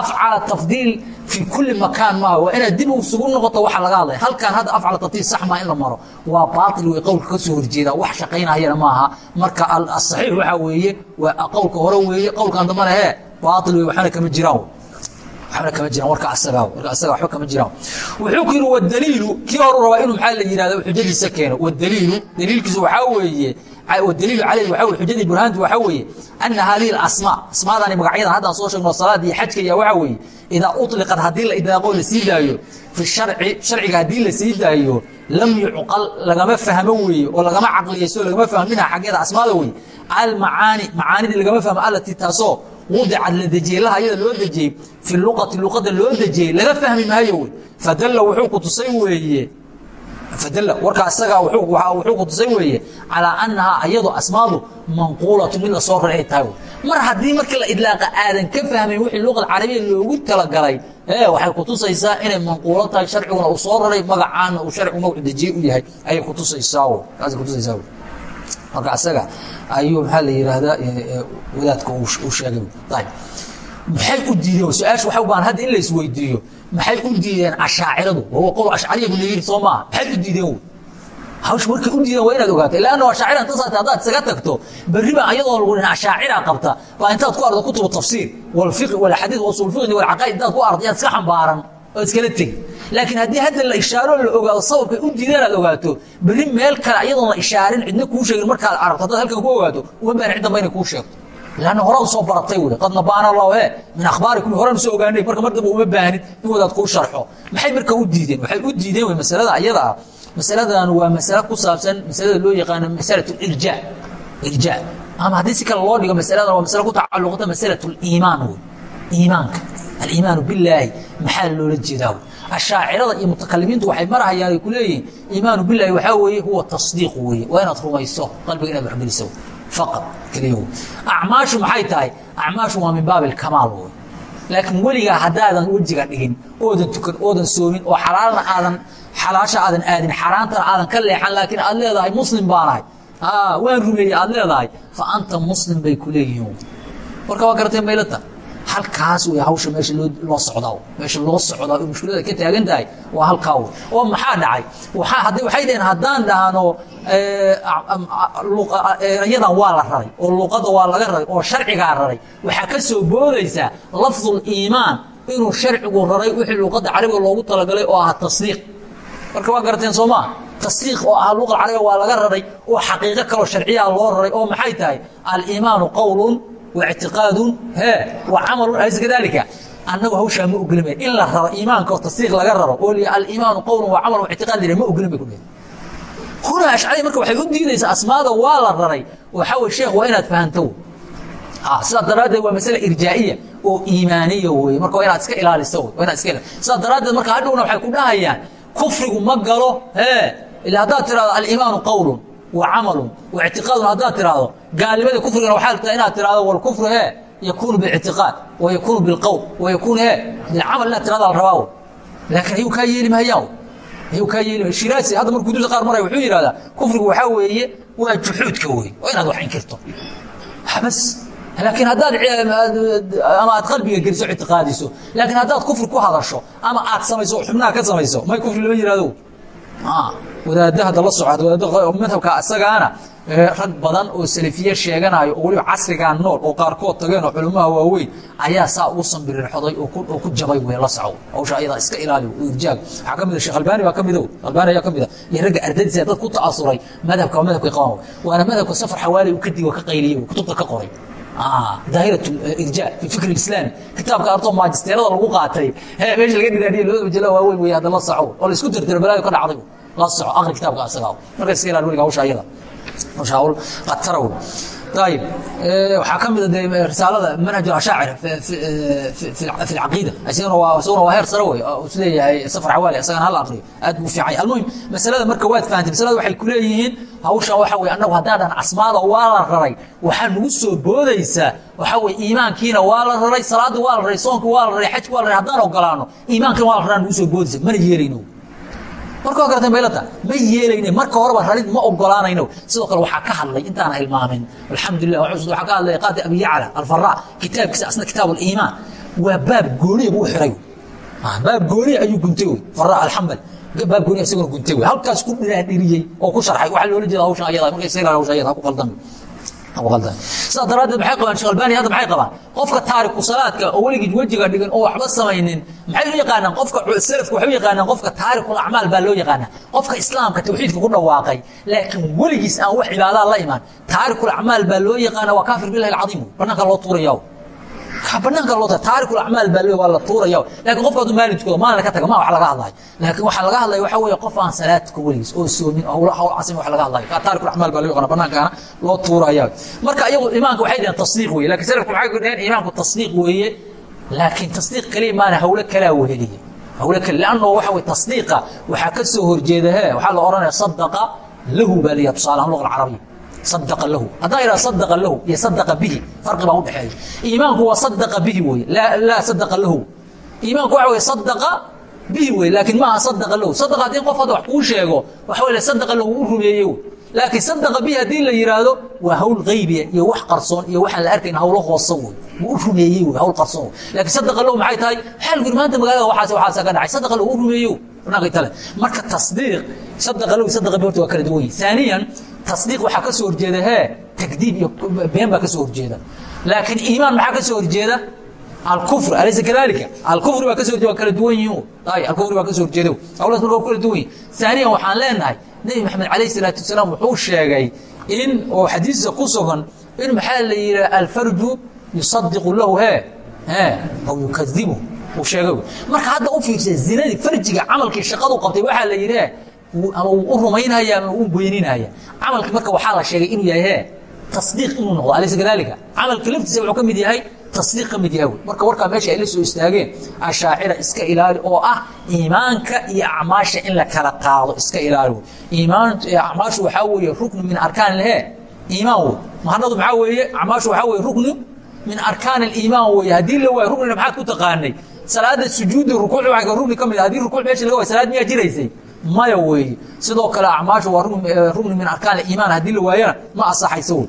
afcala tafdiil fi kulli makaan maaha. Waa inaad dib isugu noqoto waxa laga hadlaya halkan hadda afcala tafdiil sax maa in la maro. Waa baatil wey qowlka ka soo horjeeda. Wax shaqaynayana maaha. Marka asaxiix waxaa weeye waa qowlka hore weeye. Qowlkan dambana hee baatil wey waxbana kama jiraan. Waxbana kama jiraan. Warka asagaa warka asaga waxba kama jiraan. Wuxuu ku yidhi wadaliilu kii horu rabaa inuu maxaa la yidhahdo xujadiisa keeno wadaliilu daliilkiisu waxaa weeye daliilu caleyh waxa weye xujadii burhaantu waxaa weeye ana hadihi alasmaa asmaadani magacyadan haddaan soo sheegno salaada iyo xajka iyo waxaa weeye idaa uطliqat haddii la idlaaqo la sii daayo fi sharci sharciga haddii la sii daayo lam yucqal lagama fahmo weeye oo lagama caqliyayso lagama fahmo minha xaggeeda asmaada weeye almacaani macaanidii lagama fahmo allatii taasoo wudicad la dejiyey laha iyada loo dejiyey fi luqati luqada loo dejiyey laga fahmi maayo wey fadalla wuxuu ku tusay weeye fadalla. Warkaa isagaa wuxuu ku tusay weeye calaa annahaa ayado asmaadu manquulatu mid la soo raray ay tahay. Mar haddii markii la idlaaqa aadan ka fahmayn wixii luqad carabiya loogu talagalay ee waxay kutusaysaa inay manquulo tahay sharciguna uu soo raray magacaana uu sharcigu magacu dejiye u yahay ayay kutusaysaa kaasay kutusaysaa marka isaga ayuu maxaa la yidhaahdaa wadaadka uu sheegay. Ayib maxay u diideen su'aasha waxa u baahan hadda in la isweydiiyo maxay u diideen ashaaciradu? Wahuwa qowl ashcariya bu layidhi soo maaha. Maxay u diideen hawsha markay u diideen waa inaad ogaato. Ila anna ashaacira inta saate haddaad isaga tagto berriba ayadoo lagu dhin ashaacira qabta baa intaad ku ardo kutubu tafsiir walfiqi walxadiid wasuul fiqi walcaqaa'id intaad ku ardo yaad iska xambaaran oo iskala tegi. Laakiin haddii hadda la ishaaro la ogaado sababkay u diideen aad ogaato berri meel kale ayadoon la ishaarin cidna kuu sheegin markaad aragto haddaad halkan ku ogaato uma baahan cid damba inay kuu sheegto lanna horaa soo baratay wey qad nabaana allahu he min akhbaarikum horaan soo ogaanay. Marka mar damba uma baahnid. In wadaad kuu sharxo. Maxay marka u diideen? Waxay u diideen wey masalada ayada ah. Masaladan waa masale ku saabsan masalada loo yaqaano masalat irja irja ama haddii si kale loo dhigo masaladan waa masale ku tacalluqata masalat liimaan wey. Iimaanka. Aliimaanu billaahi. Maxaa loola jeedaa wey? Ashaacirada iyo mutakalimiintu waxay marahayaan ay ku leeyihiin iimaanu billahi waxaa weeye huwa tasdiiq weeye. Waa inaad rumayso qalbiga inaad waxgeliso acmaashu maxay tahay acmaashu waa min baabi alkamaal wey laakiin weligaa haddaadan wejiga dhigin oodan tukan oodan soomin oo xalaalna aadan xalaasha aadan aadin xaaraantana aadan ka leexan laakiin aad leedahay muslim baanahay waan rumeeyey aad leedahay fa anta muslim bay ku leeyihiin marka waa garatee maylata halkaas wey hawsha meesha loo socdaa meesha loo socdaa oo mushkilada ka taagan tahay waa halkaa wey oo maxaa dhacay? Waxay dhaheen haddaan dhahno erayadan waa la raray oo luqadda waa laga raray oo sharcigaa raray. Waxaa ka soo boodaysaa lafdul iimaan inuu sharcigu raray wixii luqadda carabiga loogu talagalay oo ah tasdiiq. Marka waa garateen soo maa tasdiiq oo ah luqa carabiga waa laga raray oo xaqiiqo kaloo sharciyaa loo raray. Oo maxay tahay? Aliimaanu qowlun waictiqaadun he wa camalun alaysa kadalika. Annagu hawshaa ma ogolima in la raro iimaanka oo tasdiiq laga raro oo aliimaanu qowlun wa camalun ictiqaad ira ma ogolima kudhe hunaa ashcari marka waxay u diidaysaa asmaada waa la raray. Waxaa way sheekh waa inaad fahanto ah, sidaa daraaddeed waa masale irjaa'iya oo iimaaniya wey marka waa inaad iska ilaaliso w waa inaad iska sidaa daraaddeed marka hadhowna waxay ku dhahayaan kufrigu ma galo he ila haddaad tirahdo aliimaanu qowlun wa camalun wa ictiqaadun haddaad tirahdo gaalnimadii kufrigana waxaa rabtaa inaad tirahdo walkufru hee yakuunu biictiqaad wa yakuunu bilqowl wa yakuunu hee bilcamal inaad tirahda la rabaa laakiin ayuu kaa yeeli mahayaan ayuu kaa yeeli shiraasi hadda markuu dusa qaar maraya wuxuu yidhahdaa kufrigu waxaa weeye waa juxuudka wey waa inaad wax inkirto. Bas. Laakiin haddaad ama aad qalbiga geliso ictiqaadiso. Laakiin haddaad kufri ku hadasho ama aad samayso xubnaha ka samayso may kufri lama yihahdo wadaadda hadda la soco madhabka isagaana rag badan oo salafiye sheeganayo oo weliba casrigaa nool oo qaarkood tageen oo culamaha waaweyn ayaa saa ugu sambirirxoday oo ku jabay wey la soco hawsha ayadaa iska ilaali irjaag waxaa ka mid sheekh albani baa ka mid albani ayaa ka mid iyo ragga ardadiisa dad ku ta'asuray madhabka waa madhabkay qaban waana madhabka safar xawaali uu kadib ka qayliyey kutubta ka qoray daahiraة irja fi fikr islaami kitaabka arto maajisteerada lagu qaatay. Meesha laga dhidaadhiye labada majala waaweyn wey hadda la soco oo la isku tirtiro balaayo ka dhacday la soco aqri kitaabka asagaa marka iska ilaali weliga hawsha ayada. Hawsha hawl wey ayib waxaa ka mida de risaalada manhaj ashaacir fi اlcaqiida isaguna waa heer sare wey is leeyahay safar xawaali isagana hala aqriyo aad buu fiican yahay almuhim masalada marka waad fahantay masalada waxay ku leeyihiin hawshan waxa weye annagu haddaan dhan asmaada waa la raray waxaa nagu soo boodaysaa waxaa weye iimaankiina waa la raray salaadda waa la raray soonka waa la raray xajka waa la raray haddaan ogolaano iimaankiina waa la raraa nagu soo boodaysa mana yeelayno marka waa garata maylata ma yeelayne marka horeba rarid ma ogolaanayno sidoo kale waxaa ka hadlay intaana hilmaamin alxamdulilah waxaa ka hadlay qaadi abi yacla alfara kitaabkiisa asna kitaab aliimaan waa baab gooniya buu xiray. Baab gooniya ayuu guntay wey fara alxambal. Baab gooniya isaguna guntay wey. Halkaas ku dhiraadhiriyey oo ku sharxay waxaa loola jeeda hawshan ayada marka isaga hawshan ayada ha ku qaldan sidaa daraaddeed maxay qabaan? Sheekh albani hadda maxay qabaan? Qofka taariku salaadka oo weligii wejiga dhigan oo waxba samaynin maxay u yaqaanaan? Qofka salafka waxay u yaqaanaan qofka taarikul acmaal baa loo yaqaanaa. Qofka islaamka tawxiidka ku dhawaaqay laakiin weligiis aan wax cibaadaha la imaan taarikul acmaal baa loo yaqaana waa kaafir billahi alcadiim. Banaanka loo tuuraya banaanka loo taarikul acmaal baa loo waa la tuuraya laakiin qofka hadduu maalin tukado maalin ka taga ma wax laga hadlayo laakiin waxaa laga hadlaya waxaa weeye qof aan salaad tuka weligiis oo soomin hawl casim wax laga hadlayo ka taarikul acmaal baa loo yaqaana banaankaana loo tuuraya marka iyagu iimaanka waxay dhaheen tasdiiq weeye laakiin salafku maxay dhaheen iimaanku tasdiiq weeye laakiin tasdiiq kaliya maana hawlo kalaa weheliya hawlo kale lanno waxa weye tasdiiqa waxaa ka soo horjeeda he waxaa la odhanaya sadaqa lahu baa liya tusaale ahaan luqa alcarabiya adaqa lahu. Haddaa idhaa sadaqa lahu iyo sadaqa bihi farqi baa u dhexeeya. Iimaanku waa sadaqa bihi weeye laa sadaqa lahu. Iimaanku waxa weye sadaqa bihi weye laakiin maaha sadaqa lahu. Sadaqa haddii qof hadda wax kuu sheego waxa wey sadaqa lahu u rumeeye wey laakiin sadaqa bihi haddii la yidhaahdo waa hawl qaybiya iyo wax qarsoon iyo waxaan la arkayn hawlo hoosan wey ma u rumeeyey wey hawl qarsoon wey laakiin sadaqa lahu maxay tahay? Maxaa lagu yidhi maanta magaalada waxaas waxaasa ka dhacay. Sadaqa lahu u rumeeye marka tasdiiq sadaqa lahu sadaqa bihi horta waa kala duwan yihiin aaniyan tasdiiq waxaa ka soo horjeeda hee takdiib iyo been baa ka soo horjeeda laakiin iimaan maxaa ka soo horjeeda alkufr alaysa kadalika alkufri baa ka so horjeda waa kala duwan yihin ay alkufri baa ka soo horjeeda hawlaas marka waa kala duwan yihin ثaaniyan waxaan leenahay nebi maxamed calayh الsalaatu wasalaam wuxuu sheegay in oo xadiisa ku sugan in maxaa la yidhaha alfarju yusadiqu lahu he he aw yukadibu uu sheegay marka hadda u fiirsa zinadii farjiga camalkii shaqadu qabtay waxaa la yidhi ama wuu u rumaynaya ama u beeninaya camalki marka waxaa la sheegay inuu yahay he tasdiiq inuu noqdo alaysa kadalika camalka laftiisa wuxuu ka mid yahay tasdiiq ka mid yahay. Marka warkaa meesha ay la soo istaageen ashaacira iska ilaali oo ah iimaanka iyo acmaasha in la kala qaado iska ilaali wey iimaan acmaashu waxaa weeye ruknu min arkaan he iimaan wey mahanadu maxaa weeye? Acmaashu waxaa weeye ruknu min arkaan aliimaan weeye haddii la waayo ruknina maxaad ku taqaanay? Salaada sujuudi rukuuc waa rukni ka mid haddii rukuuc meesha laga waayo salaad miyaa jiraysay maya weeye sidoo kale acmaashu waa rugni min arkaan iimaan. Haddii la waayana ma asaxayso wey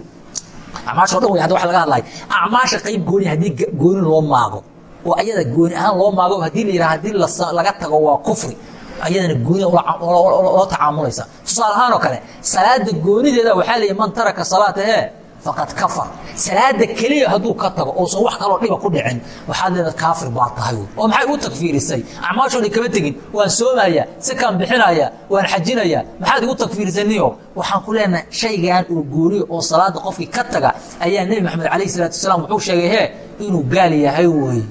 acmaasho dhan wey hadda waxa laga hadlaya acmaasha qayb gooni haddii gooni loo maago oo ayada gooni ahaan loo maago haddii la yidhaha haddii laga tago waa kufri. Ayadana gooni loo tacaamulaysa tusaale ahaan oo kale salaada goonideeda waxaa leeyahy man taraka salaata hee faqad kafar. Salaada keliya hadduu ka tago uusan wax kaloo dhiba ku dhicin waxaad leeda kaafir baa tahay. Oo maxay u takfiirisay? Acmaashoodii kama tegin. Waan soomaya sikaan bixinaya waan xajinaya. Maxaad igu takfiirisaniyo waxaan ku leenahay shaygan oo gooniya oo salaada qofkii ka taga ayaa nebi maxamed calayh salaatu wasalaam wuxuu sheegay he inuu gaal yahay wey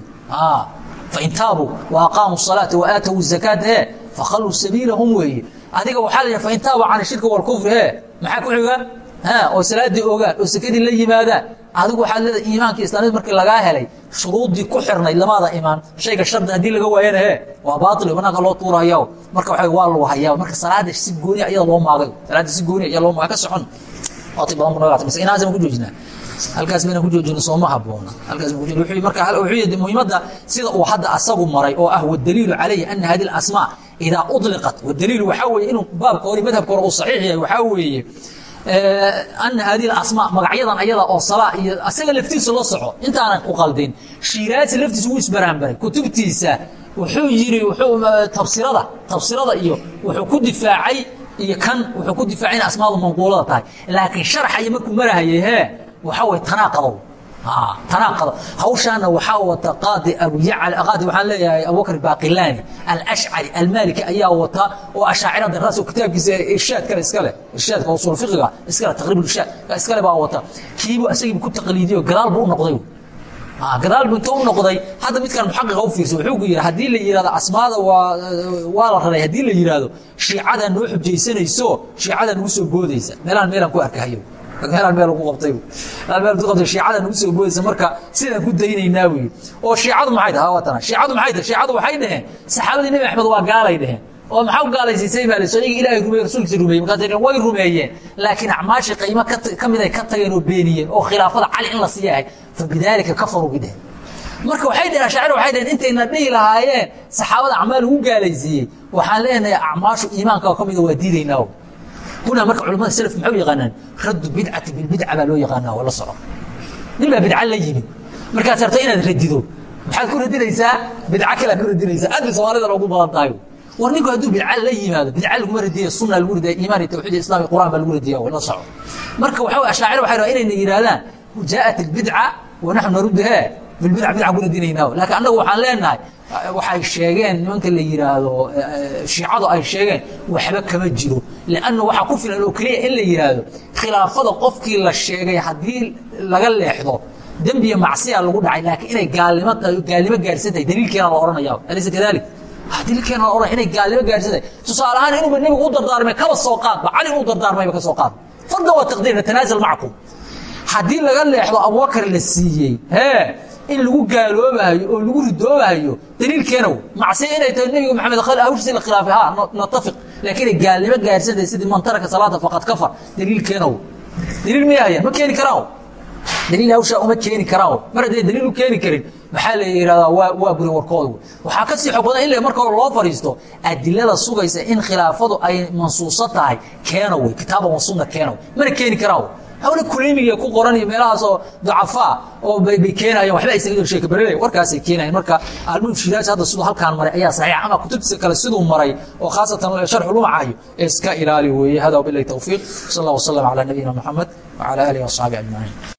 fain taabuu wa aqaamuu salaata wa aatowu zakaata he fakhalluu sabiilahum weeye adiga waxaa la yidhi fain taabuu can shirki walkufri he maxaa ku xiga oo salaadii ogaan oo sakadii la yimaadaan. Adigu waxaad leedahay iimaanka islaamiyad markii lagaa helay shuruuddii ku xirnayd lamaada imaan shayga shardi haddii laga waayana he waa baatil banaanka loo tuurayo marka waa waa lagu hayaa marka salaada si gooniya iyada loo maagay. Salaada si gooniya iyaa loo maagay. Ka socon. Waqti badan buu mise inaasama ku joojinaa. Halkaas bayna ku joojina sooma haboona halkaas ku joojina wuxuu marka wuxuu yidhi muhiimadda sida uu hadda asagu maray oo ah wadaliilu calayhi ana hadi alasmaa idaa udliqat. Wadaliilu waxaa weeye inuu baabka hore madhabka hore uu saxiix yahay waxaa weeye ana hadi asmaa magacyadan ayada oo salaa iyo asaga laftiisa la soco intaanan ku qaldin shiiraasi laftiisa wuu isbaraanbaray kutubtiisa wuxuu yiri tabsirada tabsirada iyo wuxuu ku difaacay iyo kan wuxuu ku difaacay in asmaadu manquulada tahay. Laakiin sharxaya markuu marahayay hee waxaa way tanaaqadow hawshaana waxaa wata qaadi abuyacl waxaan leeyahay abubakr baqilani alashcari almaliki ayaa wata oo ashaacirada raas kitaabkiisa irshaad kale iskale irshaadka usul fiqiga iskale taqriib irshaad iskale baa wata. Kiibu asagiibu ku taqliidiyo gadaal buu u noqday. Gadaal buu inta u noqday. Hadda midkan muxaqiqa u fiirsa wuxuu ku yidhi haddii la yidhahdo asmaada waa waa la raray haddii la yidhahdo shiicada noo xujaysanayso shiicada nagu soo boodaysa. Meelaan meelaan ku arkahayo meelaan meel ugu qabtay meel ku qabtay shiicada nagu soo boodaysa marka sidaan ku daynaynaa buu oo shiicadu maxay tahay? Watana shiicadu maxay tahay? Shiicadu waxay dhaheen saxaabadii nebi axmed waa gaalay dhaheen. Oo maxaa u gaalaysiisay baa la soo iyaga ilaahay rumeeye rasuulkiisa rumeeyey. Markaas way rumeeyeen laakiin acmaashii qiimo ka mid ay ka tageen oo beeniyeen oo khilaafada cali in la siiyahay fabidaalika kafaruu bidhehen marka waxay dhaheen ashaacir waxay dhaheen intayna dhihi lahaayeen saxaabada acmaal lagu gaalaysiiyey. Waxaan leenahay acmaashu iimaanka ka mida waa diidaynaa kuna marka culamada slaf maxay u yaqaanaan raddu bidcati bilbidca baa loo yaqaana waa la soco nin baa bidca la yimid markaad rabta inaad radido maxaad ku radinaysaa bidca kalaad ku radinaysaa aad bay soomaalida loogu badan tahay war ninku hadduu bidca la yimaado bidca laguma radiya sunna lagu radiya iimaan iyo tawxiid iyo islam iyo qur'aan baa lagu radiya waa la soco marka waxa ashaacir waxay rabaa inayna yidhaahdaan jaaءat albidca wa naxnu narudduhaa bilbidca bidca ku radinaynaa laakiin annagu waxaan leenahay waxay sheegeen nimanka la yidhaahdo shiicadu ay sheegeen waxba kama jiro. Lanna waxaa ku filan oo keliya in la yidhaahdo khilaafada qofkii la sheegay haddii laga leexdo dembiya macsiya lagu dhacay laakiin inay gaalnimo gaalnimo gaarsan tahay daliilkeena la ohanaya alaysa kadalik? Daliilkeena la ohanaya inay gaalnimo gaarsan tahay tusaale ahaan inuuba nebigu u dardaarmay kaba soo qaadba cali u dardaarmayba ka soo qaadba fardan waa taqdiir natanaazal macakum haddii laga leexdo abubakar la siiyey in lagu gaaloobahayo oo lagu ridoobahayo daliilkeenow macsiya inay tahay nebiga maxamed hawshiisi la khilaafay ha natafiq laakiin ay gaalnimo gaarsantahay sidii man taraka salaata faqad kafar daliilkeenow daliil miyay hayaan ma keeni karaan daliil hawshaa uma keeni karaan mar hadday daliil u keeni karin maxaa la yidhahdaa waa waa burin warkooda waxaa ka sii xog badan in la marka hore loo fadhiisto adilada sugaysa in khilaafadu ay mansuuso tahay keeno wey kitaaban wa sunna keeno mana keeni karaan hawle kuleymiga ku qoran iyo meelahaasoo dacafaa oo bay keenayaan waxba aysan idin sheeka berelay warkaasay keenayaan. Marka almuhim shidaaj hadda siduu halkaan maray ayaa saxiix ama kutubtiisa kale siduu maray oo khaasatan sharxu lumacayo iska ilaali weeye. Hada wabillahi tawfiiq. Sal allah wasalam calaa nabiyina maxamed wacala aalihi waasxaabihi ajmaciin